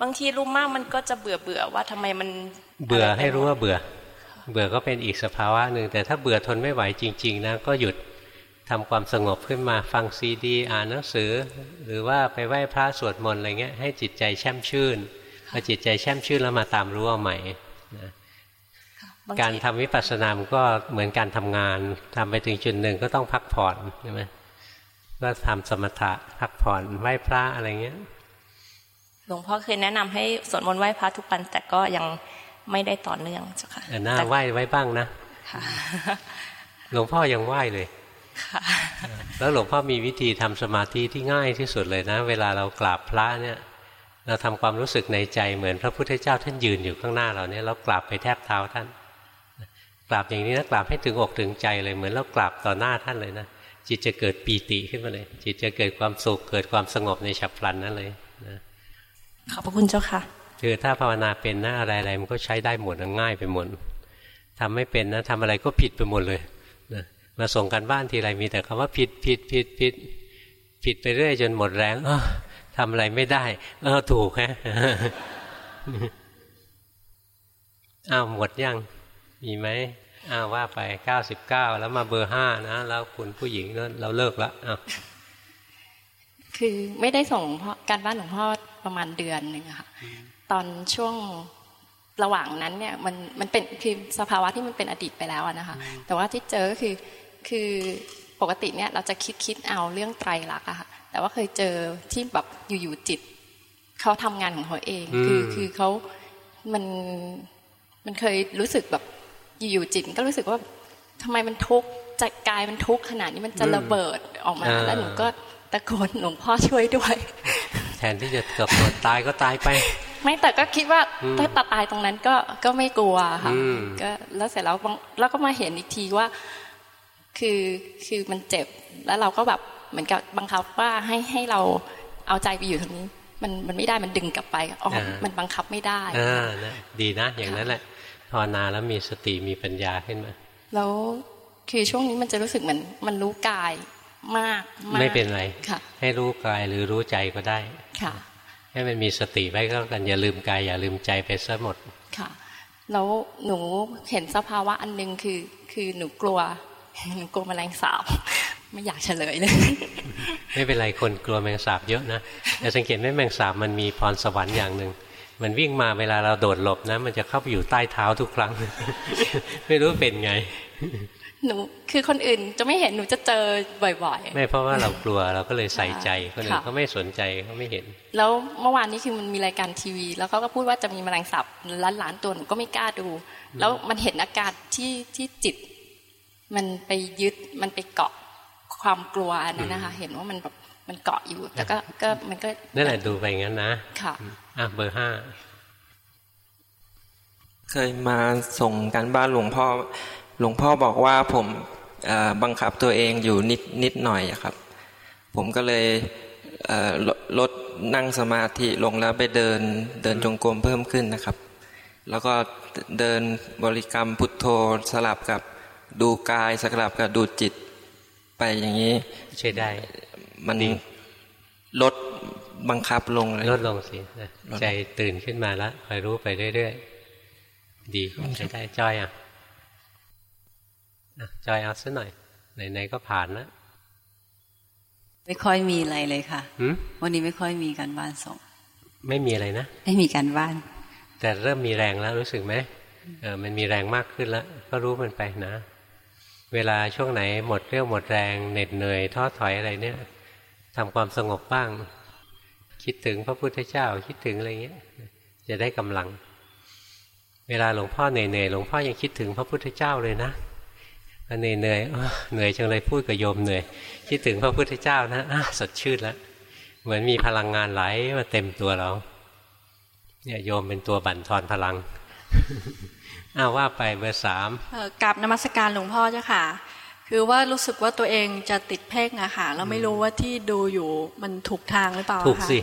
บางทีรู้มากมันก็จะเบื่อเบื่อว่าทำไมมัน เบื่อให้รู้ว่าเบื่อ เบื่อก็เป็นอีกสภาวะหนึ่งแต่ถ้าเบื่อทนไม่ไหวจริง ๆนะก็หยุดทำความสงบขึ้นมาฟังซีดี อ่านหนังสือ หรือว่าไปไหว้พระสวดมนต์อะไรเงี้ยให้จิตใจแช่มชื่นพอจิตใจแช่มชื่นแล้วมาตามรู้เอาใหม่นะการทำวิปัสสนามก็เหมือนการทำงานทำไปถึงจุดหนึ่งก็ต้องพักผ่อนใช่ไหม ก็ทำสมถะพักผ่อนไหว้พระอะไรเงี้ย หลวงพ่อเคยแนะนำให้สวดมนต์ไหว้พระทุกวันแต่ก็ยังไม่ได้ต่อเนื่องจ้ะค่ะน่าไหว้ไว้บ้างนะหลวงพ่อยังไหว้เลยแล้วหลวงพ่อมีวิธีทำสมาธิที่ง่ายที่สุดเลยนะ เวลาเรากราบพระเนี่ย เราทำความรู้สึกในใจเหมือนพระพุทธเจ้าท่านยืนอยู่ข้างหน้าเราเนี่ยเรากราบไปแทบเท้าท่าน กราบอย่างนี้นะกราบให้ถึงอกถึงใจเลยเหมือนเรากราบต่อหน้าท่านเลยนะ จิตจะเกิดปีติขึ้นมาเลย จิตจะเกิดความสุขเกิดความสงบในฉับพลันนั่นเลยนะขอบพระคุณเจ้าค่ะคือถ้าภาวนาเป็นนะอะไรอะไรมันก็ใช้ได้หมดง่ายไปหมดทำไม่เป็นนะทำอะไรก็ผิดไปหมดเลยนะมาส่งกันบ้านทีไรมีแต่คำว่าผิดผิดผิดผิดผิดไปเรื่อยจนหมดแรงเออทำอะไรไม่ได้เออถูกฮะอ้าวหมดยังมีไหม อ้าวว่าไปเก้าสิบเก้าแล้วมาเบอร์ห้านะ แล้วคุณผู้หญิงนั่นเราเลิกแล้วอ้าวคือไม่ได้ส่งการบ้านหลวงพ่อประมาณเดือนหนึ่งค่ะตอนช่วงระหว่างนั้นเนี่ยมันมันเป็นคือสภาวะที่มันเป็นอดีตไปแล้วนะคะ แต่ว่าที่เจอคือคือปกติเนี่ยเราจะคิดคิดเอาเรื่องไตรลักษณ์อะค่ะแต่ว่าเคยเจอที่แบบอยู่ๆจิตเขาทำงานของเขาเอง คือคือเขามันมันเคยรู้สึกแบบ อยู่ๆจิตก็รู้สึกว่าทำไมมันทุกข์ใจกายมันทุกข์ขนาดนี้มันจะระเบิดออกมาแล้วหนูก็ตะโกนหลวงพ่อช่วยด้วย แทนที่จะเกือบตายก็ตายไป ไม่แต่ก็คิดว่าถ้าตัดตายตรงนั้นก็ก็ไม่กลัวค่ะก็แล้วเสร็จแล้วแล้วก็มาเห็นอีกทีว่า คือคือมันเจ็บแล้วเราก็แบบเหมือนกับบังคับว่าให้ให้เราเอาใจไปอยู่ตรงนี้ มันมันไม่ได้มันดึงกลับไปอ๋อมันบังคับไม่ได้อ่าดีนะอย่างนั้นแหละ ภาวนาแล้วมีสติมีปัญญาขึ้นมา แล้วคือช่วงนี้มันจะรู้สึกเหมือนมันรู้กายมากไม่เป็นไรให้รู้กายหรือรู้ใจก็ได้ค่ะ ให้มันมีสติไว้ก็กันอย่าลืมกายอย่าลืมใจไปซะหมดค่ะ แล้วหนูเห็นสภาวะอันหนึ่งคือ คือหนูกลัวหนูกลัวแมลงสาบไม่อยากเฉลยเลย ไม่เป็นไรคนกลัวแมลงสาบเยอะนะแต่สังเกตไหมแมลงสาบมันมีพรสวรรค์อย่างหนึ่ง มันวิ่งมาเวลาเราโดดหลบนะ มันจะเข้าไปอยู่ใต้เท้าทุกครั้ง ไม่รู้เป็นไง หนูคือคนอื่นจะไม่เห็นหนูจะเจอบ่อยๆ ไม่เพราะว่าเรากลัวเราก็เลยใส่ใจคนอื่นเขาไม่สนใจเขาไม่เห็น แล้วเมื่อวานนี้คือมันมีรายการทีวี แล้วเขาก็พูดว่าจะมีแมลงสาบล้านล้านตัวหนูก็ไม่กล้าดู แล้วมันเห็นอาการที่ที่จิต มันไปยึดมันไปเกาะความกลัวอันนั้นนะคะ เห็นว่ามันแบบมันเกาะอยู่ แต่ก็ก็มันก็นั่นแหละดูไปงั้นนะค่ะ อะเบอร์ห้าเคยมาส่งการบ้านหลวงพ่อ หลวงพ่อบอกว่าผมบังคับตัวเองอยู่นิดนิดหน่อยครับ ผมก็เลยลดนั่งสมาธิลงแล้วไปเดินเดินจงกรมเพิ่มขึ้นนะครับ แล้วก็เดินบริกรรมพุทโธสลับกับดูกายสลับกับดูจิตไปอย่างนี้ ใช่ได้ มันลด บังคับลงเลยลดลงสิใจตื่นขึ้นมาแล้วคอยรู้ไปเรื่อยๆดีใช้ได้จอยอะจอยเอาซะหน่อยไหนๆก็ผ่านแล้วไม่ค่อยมีอะไรเลยค่ะวันนี้ไม่ค่อยมีการบ้านส่ง ไม่มีอะไรนะไม่มีการบ้าน แต่เริ่มมีแรงแล้วรู้สึกไหมเออมันมีแรงมากขึ้นแล้ว ก็รู้มันไปนะ เวลาช่วงไหนหมดเรี่ยวหมดแรงเหน็ดเหนื่อยท้อถอยอะไรเนี่ยทำความสงบบ้าง คิดถึงพระพุทธเจ้าคิดถึงอะไรเงี้ย จะได้กำลัง เวลาหลวงพ่อเหนื่อยๆหลวงพ่อยังคิดถึงพระพุทธเจ้าเลยนะเหนื่อยเหนื่อยเหนื่อยจังเลยพูดกับโยมเหนื่อย คิดถึงพระพุทธเจ้านะะสดชื่นแล้วเหมือนมีพลังงานไหลมาเต็มตัวเรา เนี่ยโยมเป็นตัวบั่นทอนพลังอ้าว่าไปเบอร์สามกับนมัสการหลวงพ่อเจ้าค่ะ คือว่ารู้สึกว่าตัวเองจะติดเพ่งอะค่ะเราไม่รู้ว่าที่ดูอยู่มันถูกทางหรือเปล่าถูกสิ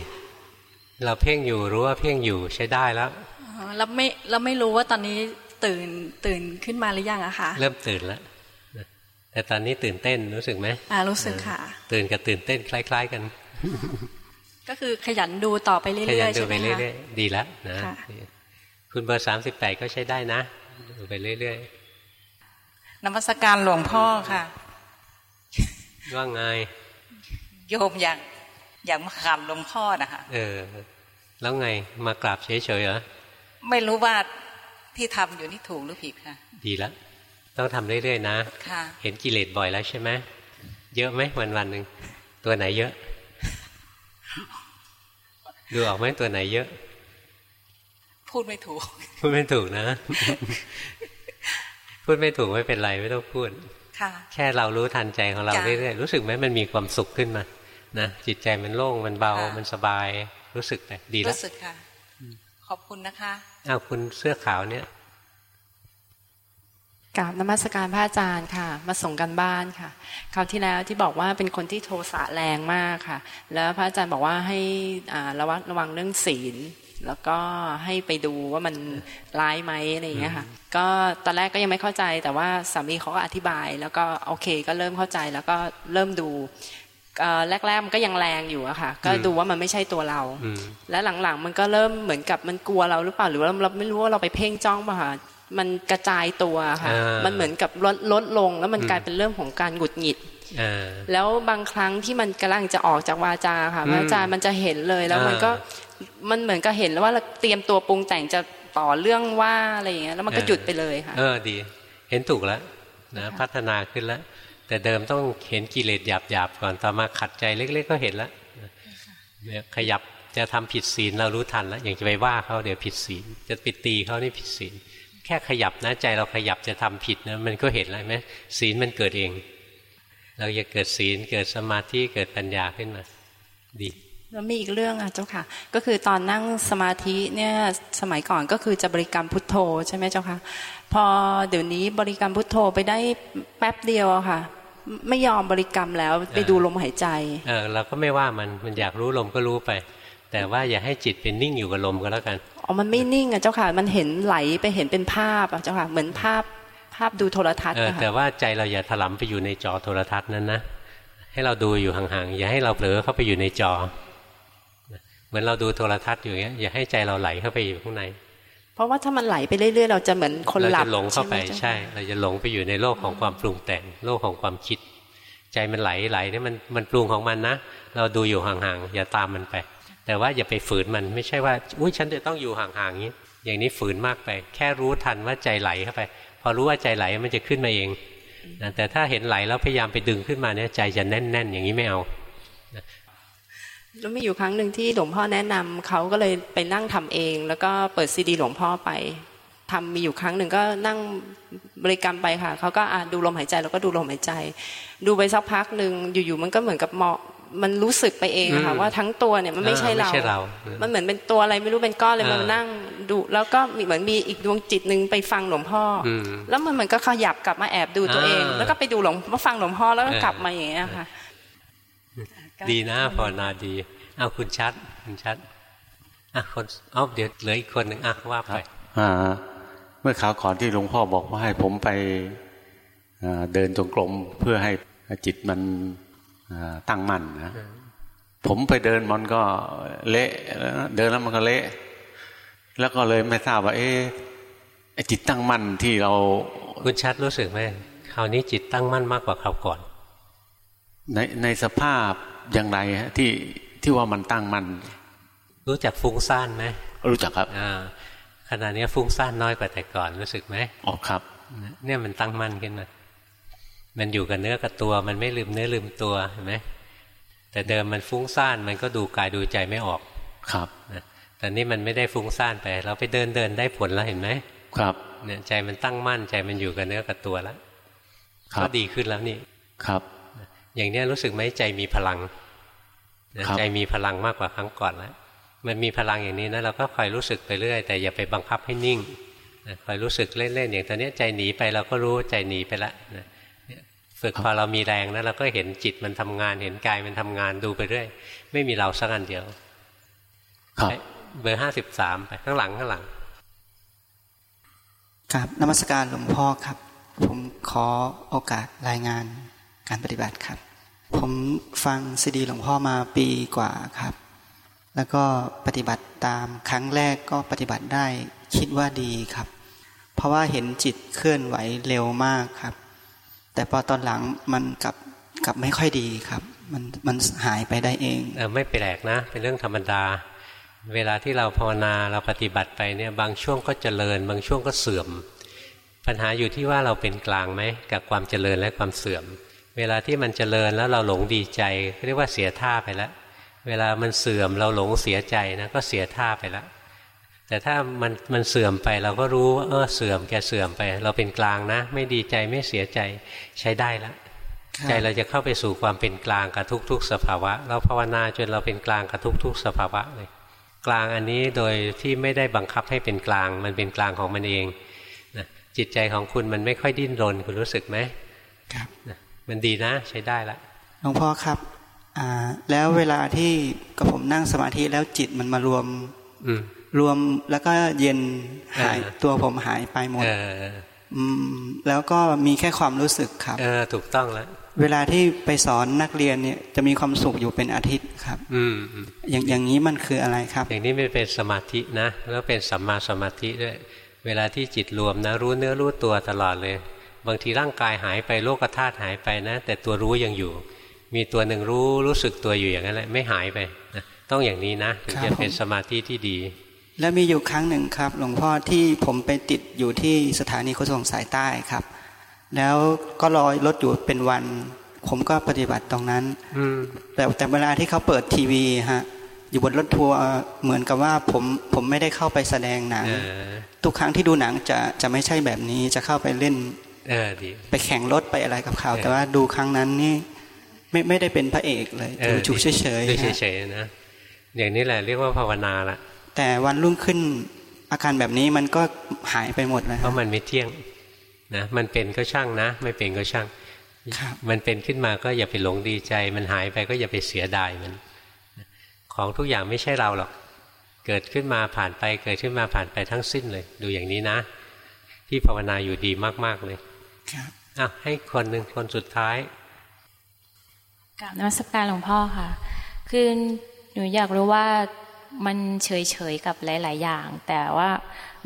เราเพ่งอยู่รู้ว่าเพ่งอยู่ใช้ได้แล้วเราไม่เราไม่รู้ว่าตอนนี้ตื่นตื่นขึ้นมาหรือยังอะค่ะ เริ่มตื่นแล้วแต่ตอนนี้ตื่นเต้นรู้สึกไหมอ่ารู้สึกค่ะ ตื่นกับตื่นเต้นคล้าย ๆ กัน ก็คือขยันดูต่อไปเรื่อยๆใช่ไหมคะดีแล้วนะคุณเบอร์สามสิบแปดก็ใช้ได้นะดูไปเรื่อยๆ นมัสการหลวงพ่อค่ะ ว่าไง โยมอยากอยากมาขามหลวงพ่อนะคะเออ แล้วไงมากราบเฉยๆเหรอไม่รู้ว่าที่ทำอยู่นี่ถูกหรือผิดค่ะ ดีแล้วต้องทำเรื่อยๆนะเห็นกิเลสบ่อยแล้วใช่ไหมเยอะไหมวันวันหนึ่งตัวไหนเยอะ ดูออกไหมตัวไหนเยอะ พูดไม่ถูก พูดไม่ถูกนะ พูดไม่ถูกไม่เป็นไรไม่ต้องพูดแค่เรารู้ทันใจของเราเรื่อยๆรู้สึกไหมมันมีความสุขขึ้นมานะจิตใจมันโล่งมันเบามันสบายรู้สึกไปดีแล้วรู้สึกค่ะ ขอบคุณนะคะอ้าวคุณเสื้อขาวเนี่ยกราบนมัสการพระอาจารย์ค่ะ มาส่งกันบ้านค่ะคราวที่แล้วที่บอกว่าเป็นคนที่โทสะแรงมากค่ะ แล้วพระอาจารย์บอกว่าให้ระวังระวังเรื่องศีล แล้วก็ให้ไปดูว่ามันร้ายไหมอะไรอย่างเงี้ยค่ะ ก็ตอนแรกก็ยังไม่เข้าใจ แต่ว่าสามีเขาก็อธิบาย แล้วก็โอเค ก็เริ่มเข้าใจแล้วก็เริ่มดูแรกๆมันก็ยังแรงอยู่อะค่ะ ก็ดูว่ามันไม่ใช่ตัวเรา และหลังๆ มันก็เริ่มเหมือนกับมันกลัวเราหรือเปล่าหรือว่าเราไม่รู้ว่าเราไปเพ่งจ้องป่ะค่ะมันกระจายตัวค่ะ มันเหมือนกับลดลดลง แล้วมันกลายเป็นเรื่องของการหงุดหงิดแล้วบางครั้งที่มันกำลังจะออกจากวาจาค่ะวาจามันจะเห็นเลยแล้วมันก็ มันเหมือนกับเห็นแล้วว่าเราเตรียมตัวปรุงแต่งจะต่อเรื่องว่าอะไรอย่างเงี้ยแล้วมันก็หยุดไปเลยค่ะ เออดี เห็นถูกแล้วนะพัฒนาขึ้นแล้ว แต่เดิมต้องเห็นกิเลสหยาบๆก่อนต่อมาขัดใจเล็ก ๆ ก็เห็นแล้วเนี่ยขยับจะทำผิดศีลเรารู้ทันแล้วอย่างจะไปว่าเขาเดี๋ยวผิดศีลจะไปตีเขานี่ผิดศีลแค่ขยับนะใจเราขยับจะทำผิดนะมันก็เห็นอะไรไหมศีลมันเกิดเอง เราจะเกิดศีลเกิดสมาธิเกิดปัญญาขึ้นมา ดี แล้วมีอีกเรื่องอะเจ้าค่ะ ก็คือตอนนั่งสมาธิเนี่ยสมัยก่อนก็คือจะบริกรรมพุทโธใช่ไหมเจ้าค่ะ พอเดี๋ยวนี้บริกรรมพุทโธไปได้แป๊บเดียวค่ะ ไม่ยอมบริกรรมแล้วไปดูลมหายใจ เออเราก็ไม่ว่ามันมันอยากรู้ลมก็รู้ไป แต่ว่าอย่าให้จิตเป็นนิ่งอยู่กับลมก็แล้วกันอ๋อมันไม่นิ่งอะเจ้าค่ะ มันเห็นไหลไปเห็นเป็นภาพอะเจ้าค่ะเหมือนภาพภาพดูโทรทัศน์อะแต่ว่าใจเราอย่าถลำไปอยู่ในจอโทรทัศน์นั้นนะให้เราดูอยู่ห่างๆอย่าให้เราเผลอเข้าไปอยู่ในจอ เหมือนเราดูโทรทัศน์อยู่เงี้ยอย่าให้ใจเราไหลเข้าไปอยู่ข้างใน เพราะว่าถ้ามันไหลไปเรื่อยๆ เราจะเหมือนคนหลับเราจะหลงเข้าไปใช่ เราจะหลงไปอยู่ในโลกของความปรุงแต่งโลกของความคิด ใจมันไหลไหลนี่มันมันปรุงของมันนะ เราดูอยู่ห่างๆอย่าตามมันไป แต่ว่าอย่าไปฝืนมันไม่ใช่ว่าอุ้ยฉันจะต้องอยู่ห่างๆอย่างนี้ อย่างนี้ฝืนมากไป แค่รู้ทันว่าใจไหลเข้าไป พอรู้ว่าใจไหลมันจะขึ้นมาเองนะแต่ถ้าเห็นไหลแล้วพยายามไปดึงขึ้นมาเนี่ยใจจะแน่น ๆ อย่างนี้ไม่เอา แล้วมีอยู่ครั้งหนึ่งที่หลวงพ่อแนะนำเขาก็เลยไปนั่งทำเอง แล้วก็เปิดซีดีหลวงพ่อไปทำมีอยู่ครั้งหนึ่งก็นั่งบริกรรมไปค่ะเขาก็ดูลมหายใจแล้วก็ดูลมหายใจ ดูไปสักพักหนึ่งอยู่ๆมันก็เหมือนกับเหมาะมันรู้สึกไปเองค่ะว่าทั้งตัวเนี่ยมันไม่ใช่เรา มันเหมือนเป็นตัวอะไรไม่รู้เป็นก้อนเลยมันนั่งดู แล้วก็เหมือนมีอีกดวงจิตหนึ่งไปฟังหลวงพ่อ แล้วมันเหมือนก็ขยับกลับมาแอบดูตัวเอง แล้วก็ไปดูหลวงมาฟังหลวงพ่อแล้วก็กลับมาอย่างเงี้ยค่ะ ดีนะภาวนาดีเอาคุณชัดคุณชัดอะคนอ๋อเดี๋ยวเหลืออีกคนหนึ่งอะว่าไปเมื่อข่าวก่อนที่หลวงพ่อบอกว่าให้ผมไปเดินจงกรมเพื่อให้จิตมันตั้งมั่นนะผมไปเดินมันก็เละเดินแล้วมันก็เละ แล้วก็เลยไม่ทราบว่า เอ๊ะจิตตั้งมั่นที่เราคุณชัดรู้สึกไหมคราวนี้จิตตั้งมั่นมากกว่าคราวก่อน ในในสภาพ อย่างไรฮะที่ที่ว่ามันตั้งมั่นรู้จักฟุ้งซ่านไหมรู้จักครับอ่าขณะนี้ฟุ้งซ่านน้อยกว่าแต่ก่อนรู้สึกไหมอ๋อครับ เนี่ยมันตั้งมั่นขึ้นมามันอยู่กับเนื้อกับตัว มันไม่ลืมเนื้อลืมตัวเห็นไหมแต่เดิมมันฟุ้งซ่านมันก็ดูกายดูใจไม่ออกครับนะแต่นี่มันไม่ได้ฟุ้งซ่านไป เราไปเดินเดินได้ผลแล้วเห็นไหมครับเนี่ยใจมันตั้งมั่นใจมันอยู่กับเนื้อกับตัวแล้วก็ดีขึ้นแล้วนี่ครับ อย่างนี้รู้สึกไหมใจมีพลังใจมีพลังมากกว่าครั้งก่อนแล้วมันมีพลังอย่างนี้นะเราก็คอยรู้สึกไปเรื่อยแต่อย่าไปบังคับให้นิ่งคอยรู้สึกเล่นๆอย่างตอนนี้ใจหนีไปเราก็รู้ใจหนีไปแล้วฝึกพอเรามีแรงนะเราก็เห็นจิตมันทำงาน เห็นกายมันทำงานดูไปเรื่อยไม่มีเราสักอันเดียวครับเบอร์ห้าสิบสามไปข้างหลังข้างหลัง ครับนมัสการหลวงพ่อครับ ผมขอโอกาสรายงานการปฏิบัติครับ ผมฟังซีดีหลวงพ่อมาปีกว่าครับ แล้วก็ปฏิบัติตามครั้งแรกก็ปฏิบัติได้คิดว่าดีครับ เพราะว่าเห็นจิตเคลื่อนไหวเร็วมากครับ แต่พอตอนหลังมันกลับกลับไม่ค่อยดีครับ มันมันหายไปได้เองเออไม่แปลกนะ เป็นเรื่องธรรมดา เวลาที่เราภาวนาเราปฏิบัติไปเนี่ยบางช่วงก็เจริญ บางช่วงก็เสื่อม ปัญหาอยู่ที่ว่าเราเป็นกลางไหมกับความเจริญและความเสื่อม เวลาที่มันเจริญแล้วเราหลงดีใจเรียกว่าเสียท่าไปแล้ว เวลามันเสื่อมเราหลงเสียใจนะก็เสียท่าไปแล้ว แต่ถ้ามันมันเสื่อมไปเราก็รู้ว่าเออเสื่อมแกเสื่อมไป เราเป็นกลางนะ ไม่ดีใจไม่เสียใจใช้ได้แล้วใจเราจะเข้าไปสู่ความเป็นกลางกับทุก ๆ สภาวะ เราภาวนาจนเราเป็นกลางกับทุก ๆ สภาวะเลยกลางอันนี้โดยที่ไม่ได้บังคับให้เป็นกลาง มันเป็นกลางของมันเองนะจิตใจของคุณมันไม่ค่อยดิ้นรนคุณรู้สึกไหมครับนะ มันดีนะใช้ได้ละหลวงพ่อครับแล้วเวลาที่กับผมนั่งสมาธิแล้วจิตมันมารวมอืรวมแล้วก็เย็นหายตัวผมหายไปหมดแล้วก็มีแค่ความรู้สึกครับ เออถูกต้องแล้ว เวลาที่ไปสอนนักเรียนเนี่ยจะมีความสุขอยู่เป็นอาทิตย์ครับ อืมอย่างอย่างนี้มันคืออะไรครับ อย่างนี้ไม่เป็นสมาธินะ แล้วเป็นสัมมาสมาธิด้วย เวลาที่จิตรวมนะ รู้เนื้อรู้ตัวตลอดเลย บางทีร่างกายหายไปโลกธาตุหายไปนะ แต่ตัวรู้ยังอยู่ มีตัวหนึ่งรู้รู้สึกตัวอยู่อย่างนั้นแหละไม่หายไปนะต้องอย่างนี้นะถึงจะเป็นสมาธิที่ดี แล้วมีอยู่ครั้งหนึ่งครับ หลวงพ่อที่ผมไปติดอยู่ที่สถานีขนส่งสายใต้ครับ แล้วก็รอรถอยู่เป็นวัน ผมก็ปฏิบัติตรงนั้นแต่แต่เวลาที่เขาเปิดทีวีฮะอยู่บนรถทัวร์เหมือนกับว่าผมผมไม่ได้เข้าไปแสดงหนัง ทุกครั้งที่ดูหนังจะจะไม่ใช่แบบนี้จะเข้าไปเล่น ไปแข่งรถไปอะไรกับเขาแต่ว่าดูครั้งนั้นนี่ไม่ไม่ได้เป็นพระเอกเลยดูเฉยเฉยเฉยๆนะอย่างนี้แหละเรียกว่าภาวนาละแต่วันรุ่งขึ้นอาการแบบนี้มันก็หายไปหมดเลยเพราะมันไม่เที่ยงนะมันเป็นก็ช่างนะ ไม่เป็นก็ช่างมันเป็นขึ้นมาก็อย่าไปหลงดีใจ มันหายไปก็อย่าไปเสียดายมัน ของทุกอย่างไม่ใช่เราหรอก เกิดขึ้นมาผ่านไป เกิดขึ้นมาผ่านไปทั้งสิ้นเลย ดูอย่างนี้นะ ที่ภาวนาอยู่ดีมาก ๆ เลย ครับอะให้คนหนึ่งคนสุดท้ายกับนวัตการหลวงพ่อค่ะ คือหนูอยากรู้ว่ามันเฉยเฉยกับหลาย ๆ อย่าง แต่ว่า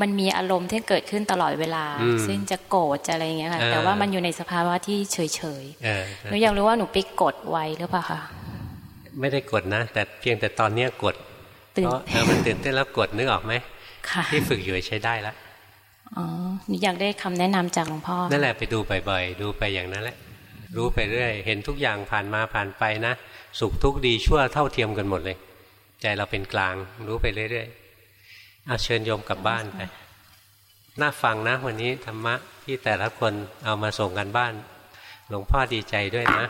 มันมีอารมณ์ที่เกิดขึ้นตลอดเวลา ซึ่งจะโกรธจะอะไรเงี้ยค่ะ แต่ว่ามันอยู่ในสภาวะที่เฉยเฉยหนูอยากรู้ว่าหนูไปกดไว้หรือเปล่าคะไม่ได้กดนะ แต่เพียงแต่ตอนเนี้ยกดเพราะมันตื่นเต้นแล้วกดนึกออกไหมที่ฝึกอยู่ใช้ได้แล้ว อ๋ออยากได้คำแนะนำจากหลวงพ่อ นั่นแหละไปดูบ่อยๆ ดูไปอย่างนั้นแหละ รู้ไปเรื่อย เห็นทุกอย่างผ่านมาผ่านไปนะ สุขทุกข์ดีชั่วเท่าเทียมกันหมดเลย ใจเราเป็นกลาง รู้ไปเรื่อยๆเอาเชิญโยมกลับบ้านไป น่าฟังนะ วันนี้ธรรมะที่แต่ละคนเอามาส่งกันบ้าน หลวงพ่อดีใจด้วยนะ